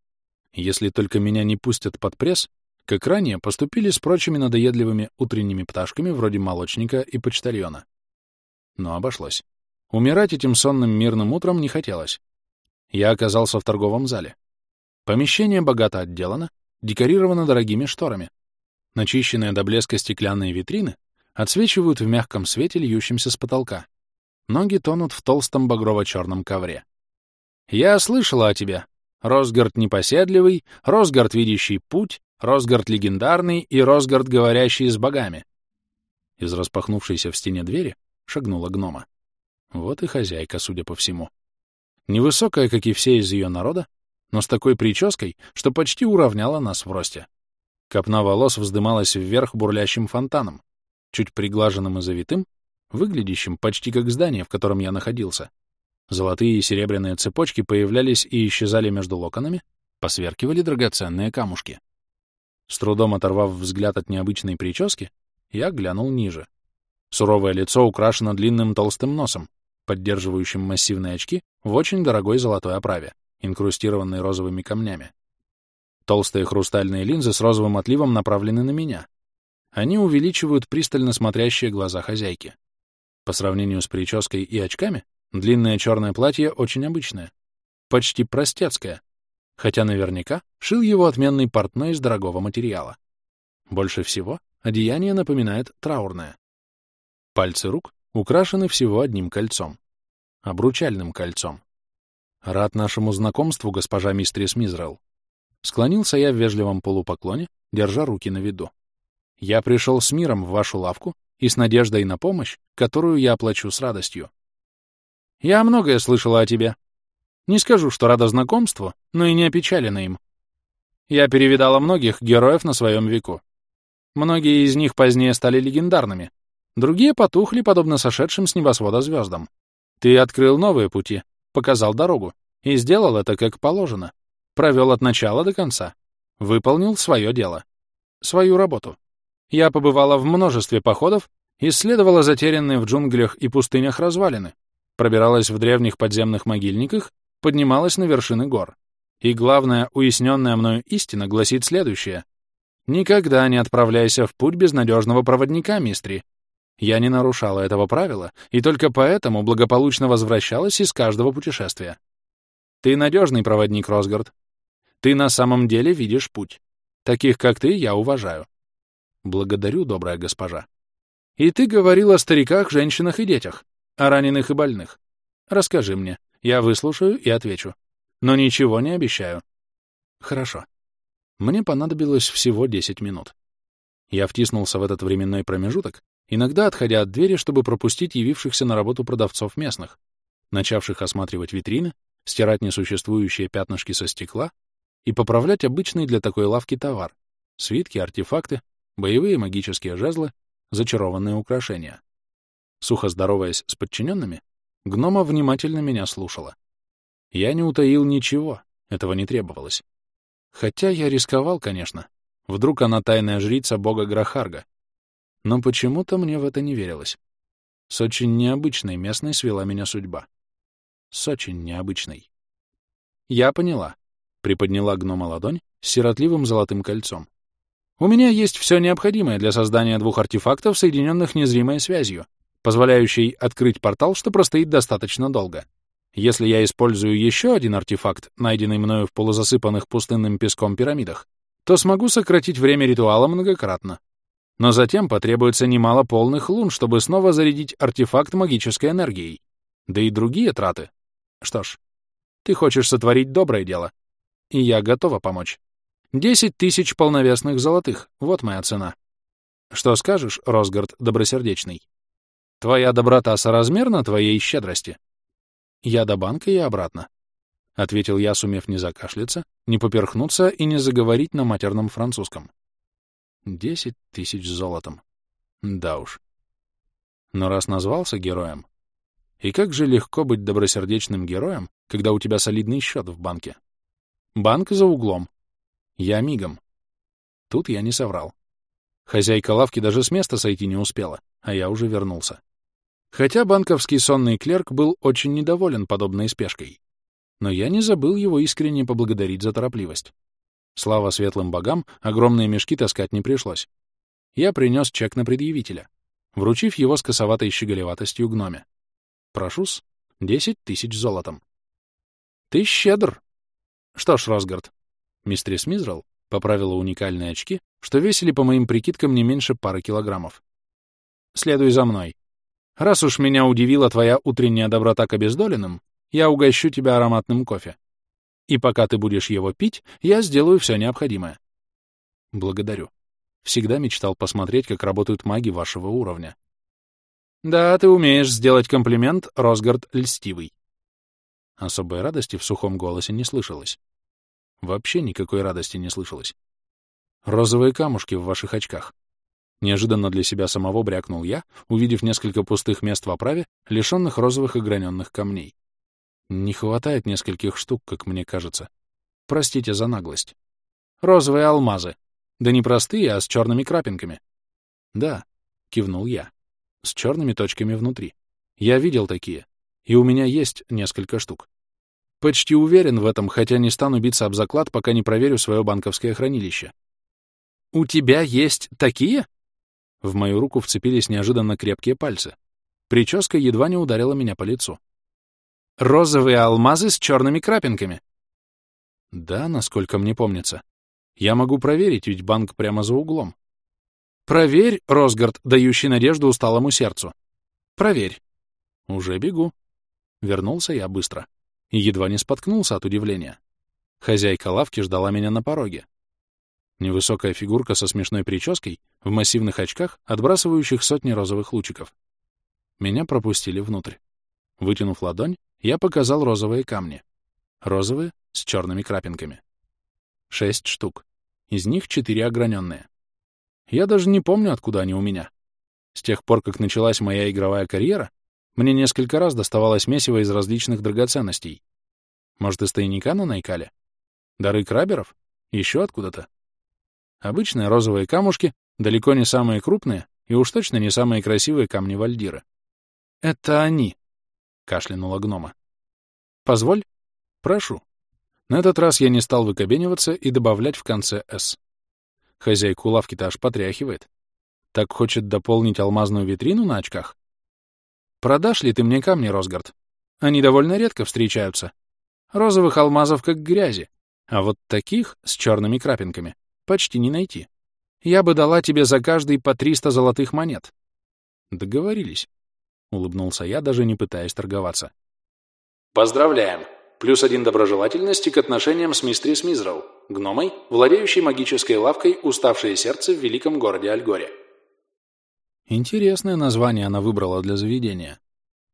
A: Если только меня не пустят под пресс, как ранее поступили с прочими надоедливыми утренними пташками вроде молочника и почтальона. Но обошлось. Умирать этим сонным мирным утром не хотелось. Я оказался в торговом зале. Помещение богато отделано, декорировано дорогими шторами. Начищенные до блеска стеклянные витрины отсвечивают в мягком свете, льющемся с потолка. Ноги тонут в толстом багрово-черном ковре. «Я слышала о тебе», Росгард непоседливый, Росгард видящий путь, Росгард легендарный и Росгард говорящий с богами. Из распахнувшейся в стене двери шагнула гнома. Вот и хозяйка, судя по всему. Невысокая, как и все из ее народа, но с такой прической, что почти уравняла нас в росте. Копна волос вздымалась вверх бурлящим фонтаном, чуть приглаженным и завитым, выглядящим почти как здание, в котором я находился. Золотые и серебряные цепочки появлялись и исчезали между локонами, посверкивали драгоценные камушки. С трудом оторвав взгляд от необычной прически, я глянул ниже. Суровое лицо украшено длинным толстым носом, поддерживающим массивные очки в очень дорогой золотой оправе, инкрустированной розовыми камнями. Толстые хрустальные линзы с розовым отливом направлены на меня. Они увеличивают пристально смотрящие глаза хозяйки. По сравнению с прической и очками, Длинное черное платье очень обычное, почти простецкое, хотя наверняка шил его отменный портной из дорогого материала. Больше всего одеяние напоминает траурное. Пальцы рук украшены всего одним кольцом — обручальным кольцом. Рад нашему знакомству, госпожа мистрис Мизрел. Склонился я в вежливом полупоклоне, держа руки на виду. Я пришел с миром в вашу лавку и с надеждой на помощь, которую я оплачу с радостью. Я многое слышала о тебе. Не скажу, что рада знакомству, но и не опечалена им. Я перевидала многих героев на своем веку. Многие из них позднее стали легендарными, другие потухли, подобно сошедшим с небосвода звездам. Ты открыл новые пути, показал дорогу, и сделал это как положено. Провел от начала до конца. Выполнил свое дело. Свою работу. Я побывала в множестве походов, исследовала затерянные в джунглях и пустынях развалины, пробиралась в древних подземных могильниках, поднималась на вершины гор. И главная уясненная мною истина гласит следующее. Никогда не отправляйся в путь без надежного проводника, мистри. Я не нарушала этого правила, и только поэтому благополучно возвращалась из каждого путешествия. Ты надежный проводник, Росгард. Ты на самом деле видишь путь. Таких, как ты, я уважаю. Благодарю, добрая госпожа. И ты говорил о стариках, женщинах и детях, о раненых и больных. Расскажи мне, я выслушаю и отвечу. Но ничего не обещаю. Хорошо. Мне понадобилось всего 10 минут. Я втиснулся в этот временной промежуток, иногда отходя от двери, чтобы пропустить явившихся на работу продавцов местных, начавших осматривать витрины, стирать несуществующие пятнышки со стекла и поправлять обычный для такой лавки товар — свитки, артефакты, боевые магические жезлы, зачарованные украшения. Сухо здороваясь с подчиненными, гнома внимательно меня слушала. Я не утаил ничего, этого не требовалось. Хотя я рисковал, конечно. Вдруг она тайная жрица бога Грахарга. Но почему-то мне в это не верилось. С очень необычной местной свела меня судьба. С очень необычной. Я поняла. Приподняла гнома ладонь с сиротливым золотым кольцом. У меня есть все необходимое для создания двух артефактов, соединенных незримой связью, позволяющей открыть портал, что простоит достаточно долго. Если я использую еще один артефакт, найденный мною в полузасыпанных пустынным песком пирамидах, то смогу сократить время ритуала многократно. Но затем потребуется немало полных лун, чтобы снова зарядить артефакт магической энергией. Да и другие траты. Что ж, ты хочешь сотворить доброе дело, и я готова помочь. Десять тысяч полновесных золотых — вот моя цена. Что скажешь, Росгард добросердечный? Твоя доброта соразмерна твоей щедрости? Я до банка и обратно. — ответил я, сумев не закашляться, не поперхнуться и не заговорить на матерном французском. Десять тысяч золотом. Да уж. Но раз назвался героем, и как же легко быть добросердечным героем, когда у тебя солидный счет в банке? Банк за углом. Я мигом. Тут я не соврал. Хозяйка лавки даже с места сойти не успела, а я уже вернулся. Хотя банковский сонный клерк был очень недоволен подобной спешкой. Но я не забыл его искренне поблагодарить за торопливость. Слава светлым богам, огромные мешки таскать не пришлось. Я принес чек на предъявителя, вручив его с косоватой щеголеватостью гноме. Прошу-с, десять тысяч золотом. Ты щедр, что ж, Росгард, мистерис Мизрал поправила уникальные очки, что весили, по моим прикидкам, не меньше пары килограммов. Следуй за мной. Раз уж меня удивила твоя утренняя доброта к обездоленным, я угощу тебя ароматным кофе. И пока ты будешь его пить, я сделаю все необходимое. Благодарю. Всегда мечтал посмотреть, как работают маги вашего уровня. Да, ты умеешь сделать комплимент, Росгард льстивый. Особой радости в сухом голосе не слышалось. Вообще никакой радости не слышалось. Розовые камушки в ваших очках. Неожиданно для себя самого брякнул я, увидев несколько пустых мест в оправе, лишенных розовых ограненных камней. Не хватает нескольких штук, как мне кажется. Простите за наглость. Розовые алмазы. Да не простые, а с черными крапинками. Да, кивнул я. С черными точками внутри. Я видел такие и у меня есть несколько штук. Почти уверен в этом, хотя не стану биться об заклад, пока не проверю свое банковское хранилище. «У тебя есть такие?» В мою руку вцепились неожиданно крепкие пальцы. Прическа едва не ударила меня по лицу. «Розовые алмазы с черными крапинками!» «Да, насколько мне помнится. Я могу проверить, ведь банк прямо за углом». «Проверь, Росгард, дающий надежду усталому сердцу. Проверь». «Уже бегу», Вернулся я быстро. И едва не споткнулся от удивления. Хозяйка лавки ждала меня на пороге. Невысокая фигурка со смешной прической, в массивных очках, отбрасывающих сотни розовых лучиков. Меня пропустили внутрь. Вытянув ладонь, я показал розовые камни. розовые с черными крапинками. Шесть штук. Из них четыре ограненные. Я даже не помню, откуда они у меня. С тех пор, как началась моя игровая карьера, мне несколько раз доставалось месиво из различных драгоценностей. Может, из тайника на Найкале? Дары краберов? Еще откуда-то? Обычные розовые камушки, далеко не самые крупные и уж точно не самые красивые камни Вальдира. «Это они!» — кашлянула гнома. «Позволь?» «Прошу». На этот раз я не стал выкобениваться и добавлять в конце «С». Хозяйку лавки-то аж потряхивает. Так хочет дополнить алмазную витрину на очках? Продашь ли ты мне камни, Росгард? Они довольно редко встречаются. Розовых алмазов как грязи, а вот таких с черными крапинками почти не найти. Я бы дала тебе за каждый по 300 золотых монет. Договорились. Улыбнулся я, даже не пытаясь торговаться. Поздравляем! Плюс один доброжелательности к отношениям с мистерис Мизроу, гномой, владеющей магической лавкой «Уставшее сердце» в великом городе Альгоре. Интересное название она выбрала для заведения.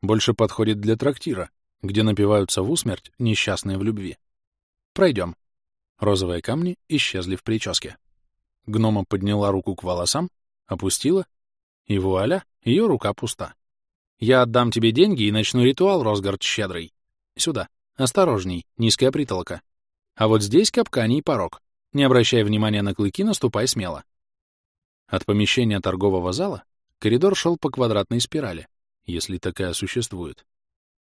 A: Больше подходит для трактира, где напиваются в усмерть несчастные в любви. Пройдем. Розовые камни исчезли в прическе. Гнома подняла руку к волосам, опустила, и вуаля, ее рука пуста. Я отдам тебе деньги и начну ритуал, Росгард щедрый. Сюда. Осторожней, низкая притолока. А вот здесь капкани и порог. Не обращай внимания на клыки, наступай смело. От помещения торгового зала коридор шел по квадратной спирали, если такая существует.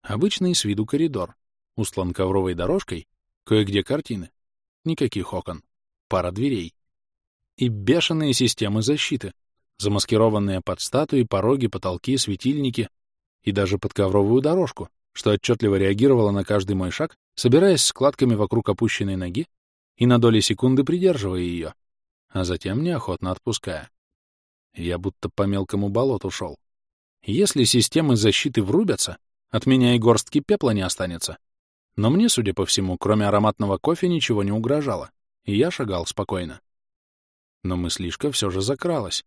A: Обычный с виду коридор, устлан ковровой дорожкой, кое-где картины. Никаких окон. Пара дверей. И бешеные системы защиты, замаскированные под статуи, пороги, потолки, светильники и даже под ковровую дорожку, что отчетливо реагировало на каждый мой шаг, собираясь складками вокруг опущенной ноги и на доли секунды придерживая ее, а затем неохотно отпуская. Я будто по мелкому болоту шел. Если системы защиты врубятся, от меня и горстки пепла не останется. Но мне, судя по всему, кроме ароматного кофе ничего не угрожало, и я шагал спокойно. Но мыслишка все же закралась.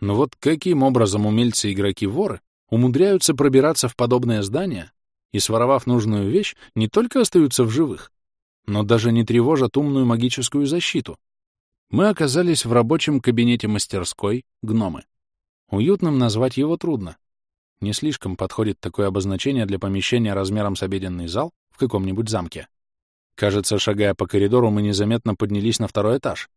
A: Но вот каким образом умельцы-игроки-воры умудряются пробираться в подобное здание и, своровав нужную вещь, не только остаются в живых, но даже не тревожат умную магическую защиту. Мы оказались в рабочем кабинете мастерской «Гномы». Уютным назвать его трудно. Не слишком подходит такое обозначение для помещения размером с обеденный зал в каком-нибудь замке. Кажется, шагая по коридору, мы незаметно поднялись на второй этаж.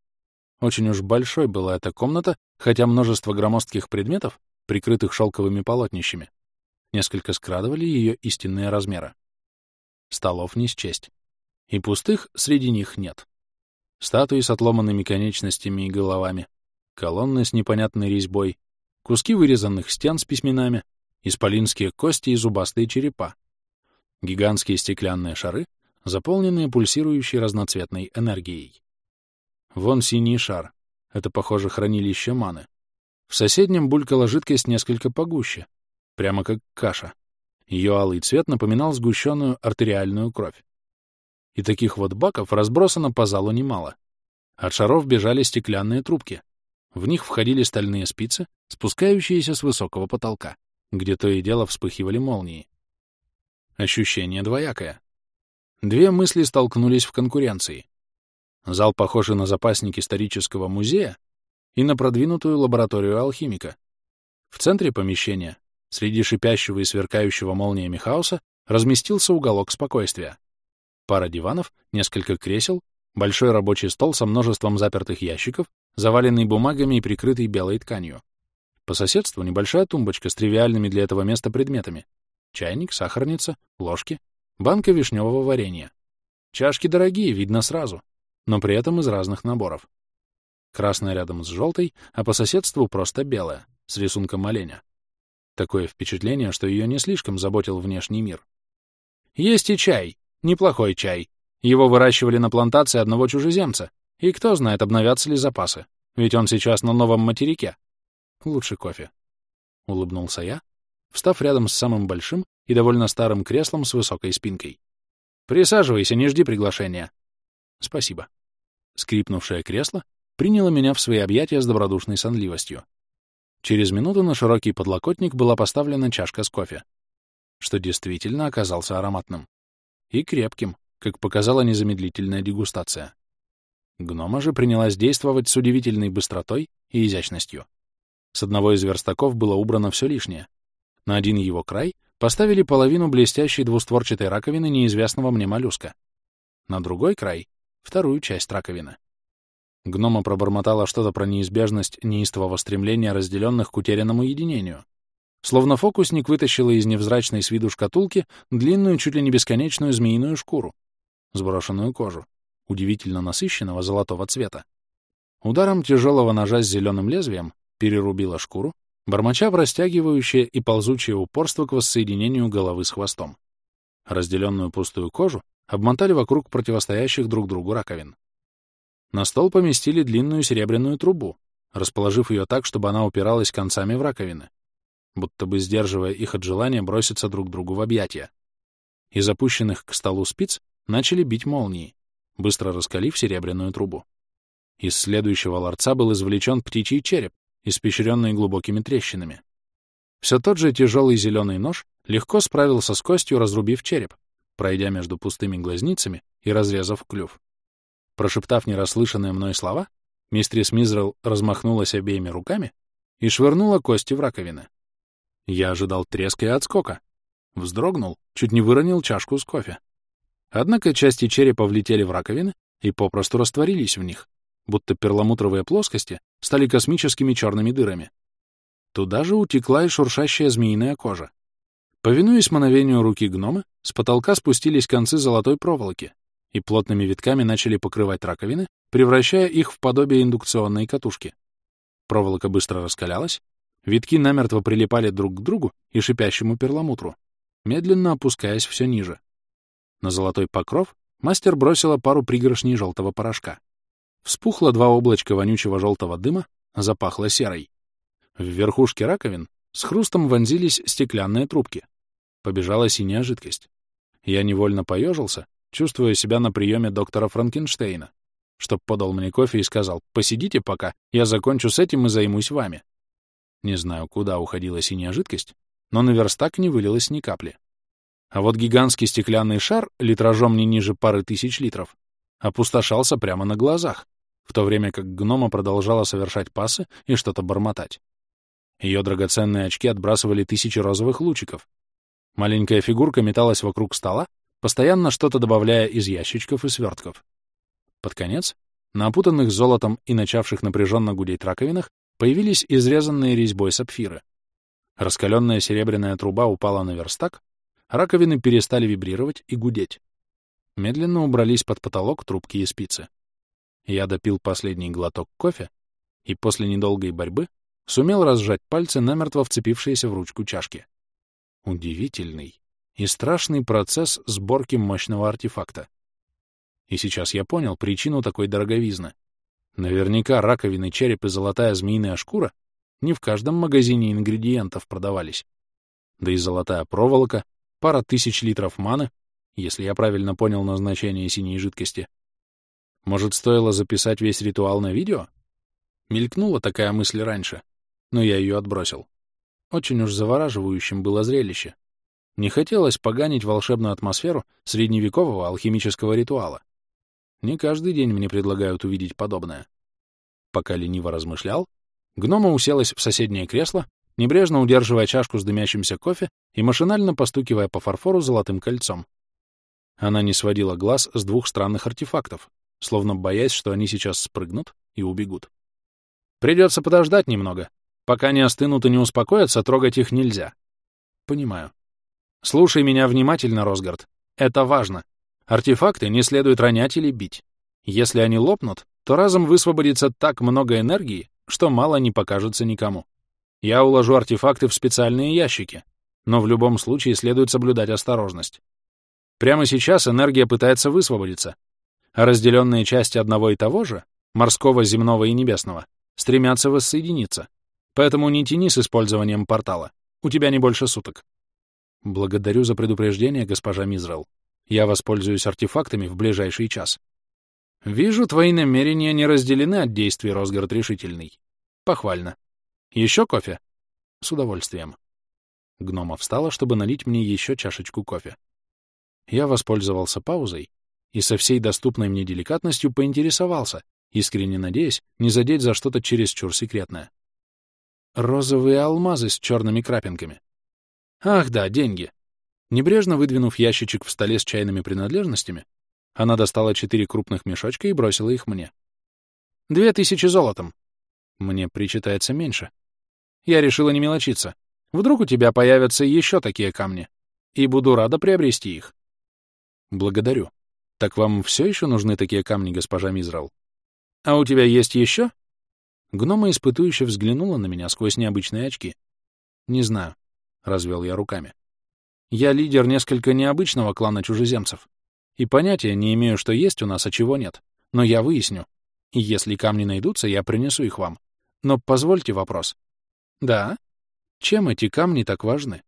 A: Очень уж большой была эта комната, хотя множество громоздких предметов, прикрытых шелковыми полотнищами, несколько скрадывали ее истинные размеры. Столов не счесть. И пустых среди них нет. Статуи с отломанными конечностями и головами, колонны с непонятной резьбой, куски вырезанных стен с письменами, исполинские кости и зубастые черепа, гигантские стеклянные шары, заполненные пульсирующей разноцветной энергией. Вон синий шар. Это, похоже, хранилище маны. В соседнем булькала жидкость несколько погуще, прямо как каша. Ее алый цвет напоминал сгущенную артериальную кровь. И таких вот баков разбросано по залу немало. От шаров бежали стеклянные трубки. В них входили стальные спицы, спускающиеся с высокого потолка, где то и дело вспыхивали молнии. Ощущение двоякое. Две мысли столкнулись в конкуренции. Зал похож на запасник исторического музея, и на продвинутую лабораторию алхимика. В центре помещения, среди шипящего и сверкающего молниями хаоса, разместился уголок спокойствия. Пара диванов, несколько кресел, большой рабочий стол со множеством запертых ящиков, заваленный бумагами и прикрытый белой тканью. По соседству небольшая тумбочка с тривиальными для этого места предметами. Чайник, сахарница, ложки, банка вишневого варенья. Чашки дорогие, видно сразу, но при этом из разных наборов. Красная рядом с желтой, а по соседству просто белая, с рисунком оленя. Такое впечатление, что ее не слишком заботил внешний мир. Есть и чай. Неплохой чай. Его выращивали на плантации одного чужеземца. И кто знает, обновятся ли запасы. Ведь он сейчас на новом материке. Лучше кофе. Улыбнулся я, встав рядом с самым большим и довольно старым креслом с высокой спинкой. Присаживайся, не жди приглашения. Спасибо. Скрипнувшее кресло приняла меня в свои объятия с добродушной сонливостью. Через минуту на широкий подлокотник была поставлена чашка с кофе, что действительно оказался ароматным. И крепким, как показала незамедлительная дегустация. Гнома же принялась действовать с удивительной быстротой и изящностью. С одного из верстаков было убрано все лишнее. На один его край поставили половину блестящей двустворчатой раковины неизвестного мне моллюска. На другой край — вторую часть раковины. Гнома пробормотала что-то про неизбежность неистового стремления разделенных к утерянному единению. Словно фокусник вытащила из невзрачной с виду шкатулки длинную, чуть ли не бесконечную змеиную шкуру, сброшенную кожу, удивительно насыщенного золотого цвета. Ударом тяжелого ножа с зеленым лезвием перерубила шкуру, бормоча в растягивающее и ползучее упорство к воссоединению головы с хвостом. Разделенную пустую кожу обмотали вокруг противостоящих друг другу раковин. На стол поместили длинную серебряную трубу, расположив ее так, чтобы она упиралась концами в раковины, будто бы сдерживая их от желания броситься друг другу в объятия. Из опущенных к столу спиц начали бить молнии, быстро раскалив серебряную трубу. Из следующего ларца был извлечен птичий череп, испещренный глубокими трещинами. Все тот же тяжелый зеленый нож легко справился с костью, разрубив череп, пройдя между пустыми глазницами и разрезав клюв. Прошептав нерасслышанные мной слова, мистрис Мизрел размахнулась обеими руками и швырнула кости в раковины. Я ожидал треска и отскока. Вздрогнул, чуть не выронил чашку с кофе. Однако части черепа влетели в раковины и попросту растворились в них, будто перламутровые плоскости стали космическими черными дырами. Туда же утекла и шуршащая змеиная кожа. Повинуясь мановению руки гнома, с потолка спустились концы золотой проволоки, и плотными витками начали покрывать раковины, превращая их в подобие индукционной катушки. Проволока быстро раскалялась, витки намертво прилипали друг к другу и шипящему перламутру, медленно опускаясь все ниже. На золотой покров мастер бросила пару пригоршней желтого порошка. Вспухло два облачка вонючего желтого дыма, запахло серой. В верхушке раковин с хрустом вонзились стеклянные трубки. Побежала синяя жидкость. Я невольно поежился, чувствуя себя на приеме доктора Франкенштейна, чтоб подал мне кофе и сказал «посидите пока, я закончу с этим и займусь вами». Не знаю, куда уходила синяя жидкость, но на верстак не вылилось ни капли. А вот гигантский стеклянный шар, литражом не ниже пары тысяч литров, опустошался прямо на глазах, в то время как гнома продолжала совершать пасы и что-то бормотать. Ее драгоценные очки отбрасывали тысячи розовых лучиков. Маленькая фигурка металась вокруг стола, постоянно что-то добавляя из ящичков и свертков. Под конец, на опутанных золотом и начавших напряженно гудеть раковинах, появились изрезанные резьбой сапфиры. Раскаленная серебряная труба упала на верстак, раковины перестали вибрировать и гудеть. Медленно убрались под потолок трубки и спицы. Я допил последний глоток кофе и после недолгой борьбы сумел разжать пальцы, намертво вцепившиеся в ручку чашки. Удивительный, и страшный процесс сборки мощного артефакта. И сейчас я понял причину такой дороговизны. Наверняка раковины, череп и золотая змеиная шкура не в каждом магазине ингредиентов продавались. Да и золотая проволока, пара тысяч литров маны, если я правильно понял назначение синей жидкости. Может, стоило записать весь ритуал на видео? Мелькнула такая мысль раньше, но я ее отбросил. Очень уж завораживающим было зрелище. Не хотелось поганить волшебную атмосферу средневекового алхимического ритуала. Не каждый день мне предлагают увидеть подобное. Пока лениво размышлял, гнома уселась в соседнее кресло, небрежно удерживая чашку с дымящимся кофе и машинально постукивая по фарфору золотым кольцом. Она не сводила глаз с двух странных артефактов, словно боясь, что они сейчас спрыгнут и убегут. Придется подождать немного. Пока не остынут и не успокоятся, трогать их нельзя. Понимаю. Слушай меня внимательно, Росгард. Это важно. Артефакты не следует ронять или бить. Если они лопнут, то разом высвободится так много энергии, что мало не покажется никому. Я уложу артефакты в специальные ящики, но в любом случае следует соблюдать осторожность. Прямо сейчас энергия пытается высвободиться, а разделенные части одного и того же, морского, земного и небесного, стремятся воссоединиться. Поэтому не тяни с использованием портала. У тебя не больше суток. Благодарю за предупреждение, госпожа Мизрел. Я воспользуюсь артефактами в ближайший час. Вижу, твои намерения не разделены от действий Росгард Решительный. Похвально. Еще кофе? С удовольствием. Гнома встала, чтобы налить мне еще чашечку кофе. Я воспользовался паузой и со всей доступной мне деликатностью поинтересовался, искренне надеясь не задеть за что-то чересчур секретное. Розовые алмазы с черными крапинками. Ах да, деньги. Небрежно выдвинув ящичек в столе с чайными принадлежностями, она достала четыре крупных мешочка и бросила их мне. Две тысячи золотом. Мне причитается меньше. Я решила не мелочиться. Вдруг у тебя появятся еще такие камни, и буду рада приобрести их. Благодарю. Так вам все еще нужны такие камни, госпожа Мизрал? А у тебя есть еще? Гнома испытующе взглянула на меня сквозь необычные очки. Не знаю, — развел я руками. Я лидер несколько необычного клана чужеземцев, и понятия не имею, что есть у нас, а чего нет. Но я выясню. И если камни найдутся, я принесу их вам. Но позвольте вопрос. Да? Чем эти камни так важны?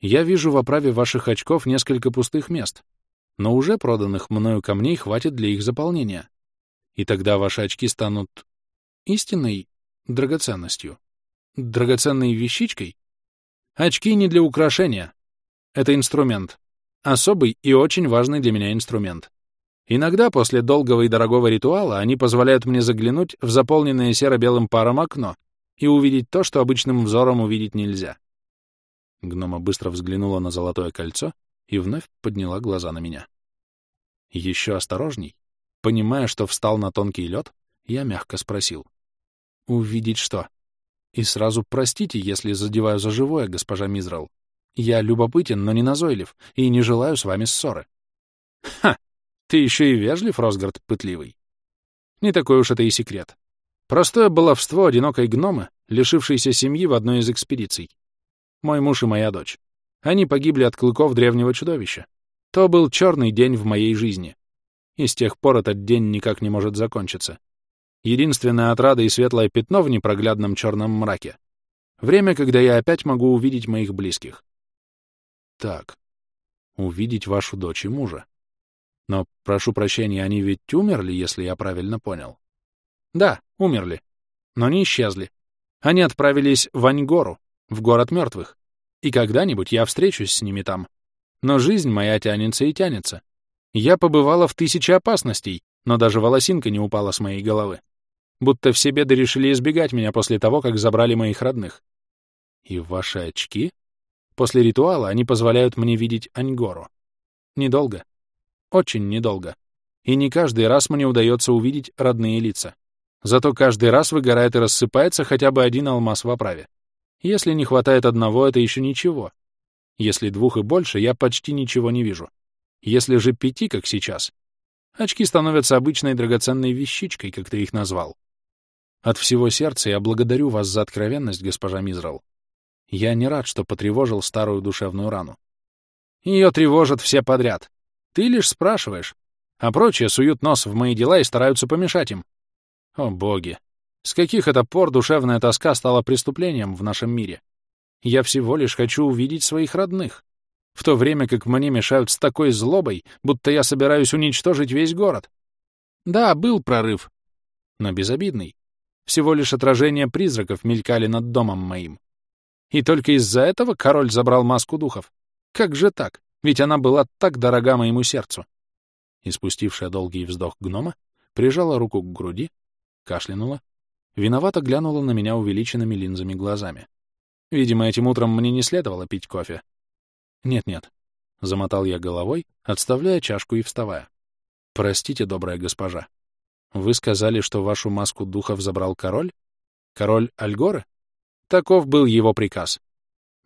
A: Я вижу в оправе ваших очков несколько пустых мест, но уже проданных мною камней хватит для их заполнения. И тогда ваши очки станут истинной драгоценностью. Драгоценной вещичкой? Очки не для украшения. Это инструмент. Особый и очень важный для меня инструмент. Иногда после долгого и дорогого ритуала они позволяют мне заглянуть в заполненное серо-белым паром окно и увидеть то, что обычным взором увидеть нельзя. Гнома быстро взглянула на золотое кольцо и вновь подняла глаза на меня. Еще осторожней, понимая, что встал на тонкий лед, я мягко спросил. «Увидеть что?» И сразу простите, если задеваю за живое, госпожа Мизрал. Я любопытен, но не назойлив, и не желаю с вами ссоры. Ха! Ты еще и вежлив, Росгард пытливый. Не такой уж это и секрет. Простое баловство одинокой гномы, лишившейся семьи в одной из экспедиций. Мой муж и моя дочь. Они погибли от клыков древнего чудовища. То был черный день в моей жизни. И с тех пор этот день никак не может закончиться. Единственная отрада и светлое пятно в непроглядном черном мраке. Время, когда я опять могу увидеть моих близких. Так, увидеть вашу дочь и мужа. Но, прошу прощения, они ведь умерли, если я правильно понял. Да, умерли. Но не исчезли. Они отправились в Аньгору, в город мертвых. И когда-нибудь я встречусь с ними там. Но жизнь моя тянется и тянется. Я побывала в тысяче опасностей, но даже волосинка не упала с моей головы. Будто все беды решили избегать меня после того, как забрали моих родных. И ваши очки? После ритуала они позволяют мне видеть Аньгору. Недолго. Очень недолго. И не каждый раз мне удается увидеть родные лица. Зато каждый раз выгорает и рассыпается хотя бы один алмаз в оправе. Если не хватает одного, это еще ничего. Если двух и больше, я почти ничего не вижу. Если же пяти, как сейчас, очки становятся обычной драгоценной вещичкой, как ты их назвал. От всего сердца я благодарю вас за откровенность, госпожа Мизрал. Я не рад, что потревожил старую душевную рану. Ее тревожат все подряд. Ты лишь спрашиваешь, а прочие суют нос в мои дела и стараются помешать им. О боги! С каких это пор душевная тоска стала преступлением в нашем мире? Я всего лишь хочу увидеть своих родных, в то время как мне мешают с такой злобой, будто я собираюсь уничтожить весь город. Да, был прорыв, но безобидный. Всего лишь отражения призраков мелькали над домом моим. И только из-за этого король забрал маску духов. Как же так? Ведь она была так дорога моему сердцу. И спустившая долгий вздох гнома прижала руку к груди, кашлянула, виновато глянула на меня увеличенными линзами глазами. Видимо, этим утром мне не следовало пить кофе. Нет-нет, — замотал я головой, отставляя чашку и вставая. Простите, добрая госпожа. Вы сказали, что вашу маску духов забрал король? Король Альгоры? Таков был его приказ.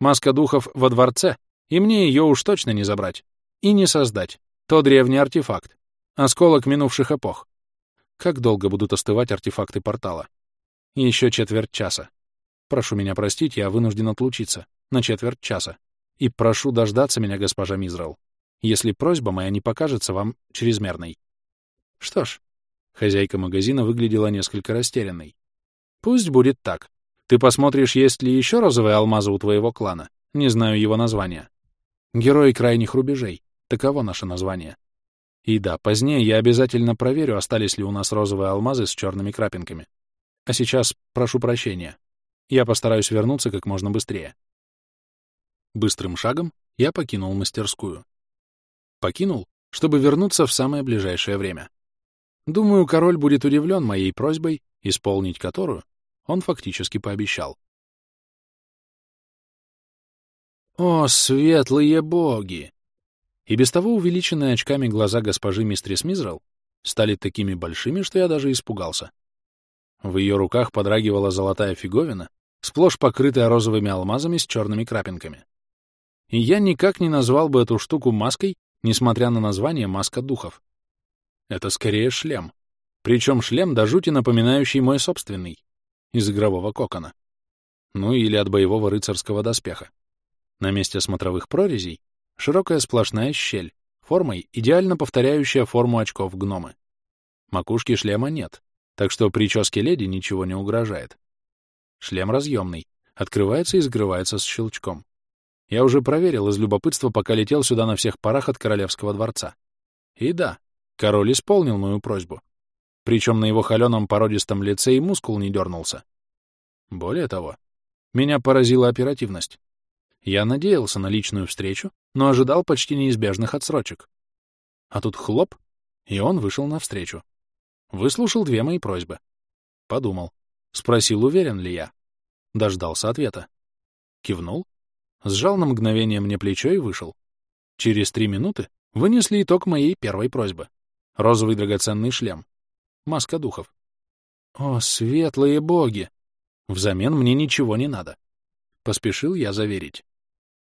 A: Маска духов во дворце, и мне ее уж точно не забрать. И не создать. То древний артефакт. Осколок минувших эпох. Как долго будут остывать артефакты портала? Еще четверть часа. Прошу меня простить, я вынужден отлучиться. На четверть часа. И прошу дождаться меня, госпожа Мизрал, если просьба моя не покажется вам чрезмерной. Что ж, хозяйка магазина выглядела несколько растерянной. Пусть будет так. Ты посмотришь, есть ли еще розовые алмазы у твоего клана. Не знаю его названия. Герои крайних рубежей. Таково наше название. И да, позднее я обязательно проверю, остались ли у нас розовые алмазы с черными крапинками. А сейчас прошу прощения. Я постараюсь вернуться как можно быстрее. Быстрым шагом я покинул мастерскую. Покинул, чтобы вернуться в самое ближайшее время. Думаю, король будет удивлен моей просьбой, исполнить которую он фактически пообещал. О, светлые боги! И без того увеличенные очками глаза госпожи мистрис Мизрал стали такими большими, что я даже испугался. В ее руках подрагивала золотая фиговина, сплошь покрытая розовыми алмазами с черными крапинками. И я никак не назвал бы эту штуку маской, несмотря на название «маска духов». Это скорее шлем. Причем шлем до жути напоминающий мой собственный, из игрового кокона. Ну или от боевого рыцарского доспеха. На месте смотровых прорезей широкая сплошная щель, формой идеально повторяющая форму очков гномы. Макушки шлема нет, так что прическе леди ничего не угрожает. Шлем разъемный, открывается и закрывается с щелчком. Я уже проверил из любопытства, пока летел сюда на всех парах от королевского дворца. И да, король исполнил мою просьбу. Причем на его холеном породистом лице и мускул не дернулся. Более того, меня поразила оперативность. Я надеялся на личную встречу, но ожидал почти неизбежных отсрочек. А тут хлоп, и он вышел навстречу. Выслушал две мои просьбы. Подумал. Спросил, уверен ли я. Дождался ответа. Кивнул. Сжал на мгновение мне плечо и вышел. Через три минуты вынесли итог моей первой просьбы. Розовый драгоценный шлем. Маска духов. О, светлые боги! Взамен мне ничего не надо. Поспешил я заверить.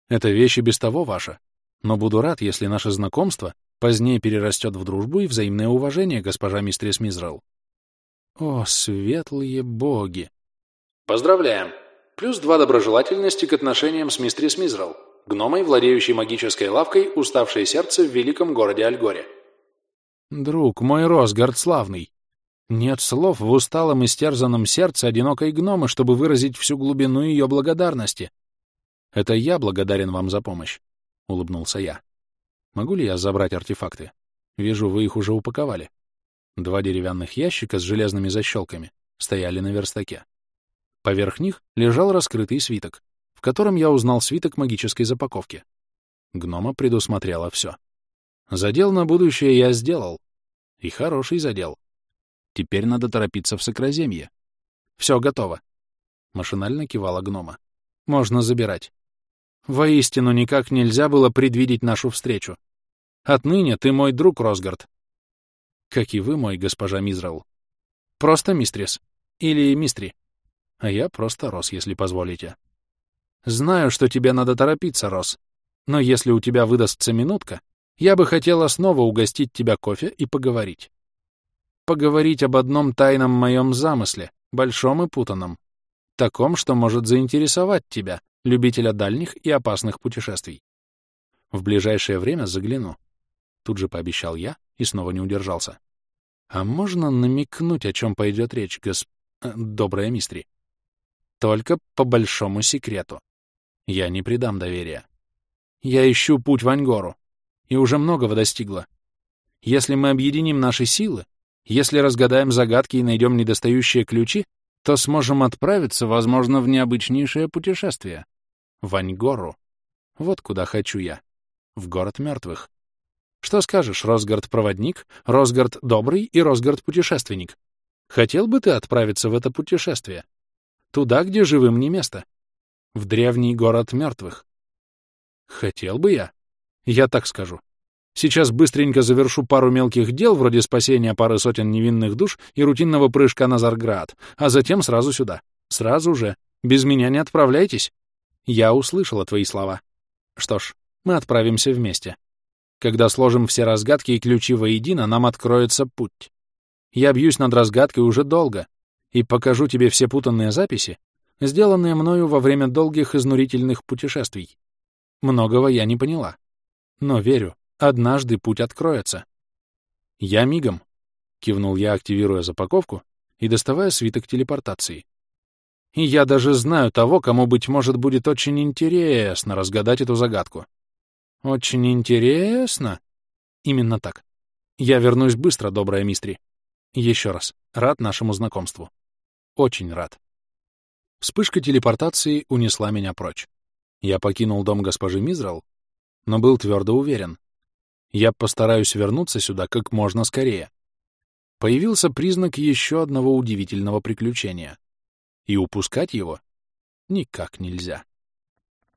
A: Эта вещь и без того ваша, но буду рад, если наше знакомство позднее перерастет в дружбу и взаимное уважение, госпожа мистерис Мизрал. О, светлые боги! Поздравляем! Плюс два доброжелательности к отношениям с мистерис Мизрал, гномой, владеющей магической лавкой «Уставшее сердце» в великом городе Альгоре. Друг мой Росгард славный, нет слов в усталом и стерзанном сердце одинокой гномы, чтобы выразить всю глубину ее благодарности. Это я благодарен вам за помощь, — улыбнулся я. Могу ли я забрать артефакты? Вижу, вы их уже упаковали. Два деревянных ящика с железными защелками стояли на верстаке. Поверх них лежал раскрытый свиток, в котором я узнал свиток магической запаковки. Гнома предусмотрела все. Задел на будущее я сделал. И хороший задел. Теперь надо торопиться в Сокраземье. Все готово. Машинально кивала гнома. Можно забирать. Воистину никак нельзя было предвидеть нашу встречу. Отныне ты мой друг, Росгард. Как и вы, мой госпожа Мизрал. Просто мистрис. Или мистри. А я просто Рос, если позволите. Знаю, что тебе надо торопиться, Рос. Но если у тебя выдастся минутка, я бы хотела снова угостить тебя кофе и поговорить поговорить об одном тайном моем замысле, большом и путанном, таком, что может заинтересовать тебя, любителя дальних и опасных путешествий. В ближайшее время загляну. Тут же пообещал я и снова не удержался. А можно намекнуть, о чем пойдет речь, госп... Э, добрая мистри? Только по большому секрету. Я не предам доверия. Я ищу путь в Аньгору, и уже многого достигла. Если мы объединим наши силы, если разгадаем загадки и найдем недостающие ключи, то сможем отправиться, возможно, в необычнейшее путешествие. В Аньгору. Вот куда хочу я. В город мертвых. Что скажешь, Росгард-проводник, Росгард-добрый и Росгард-путешественник? Хотел бы ты отправиться в это путешествие? Туда, где живым не место. В древний город мертвых. Хотел бы я. Я так скажу. Сейчас быстренько завершу пару мелких дел, вроде спасения пары сотен невинных душ и рутинного прыжка на Зарград, а затем сразу сюда. Сразу же. Без меня не отправляйтесь. Я услышала твои слова. Что ж, мы отправимся вместе. Когда сложим все разгадки и ключи воедино, нам откроется путь. Я бьюсь над разгадкой уже долго и покажу тебе все путанные записи, сделанные мною во время долгих изнурительных путешествий. Многого я не поняла. Но верю, Однажды путь откроется. Я мигом, кивнул я, активируя запаковку и доставая свиток телепортации. И я даже знаю того, кому, быть может, будет очень интересно разгадать эту загадку. Очень интересно? Именно так. Я вернусь быстро, добрая мистри. Еще раз, рад нашему знакомству. Очень рад. Вспышка телепортации унесла меня прочь. Я покинул дом госпожи Мизрал, но был твердо уверен, Я постараюсь вернуться сюда как можно скорее. Появился признак еще одного удивительного приключения. И упускать его никак нельзя.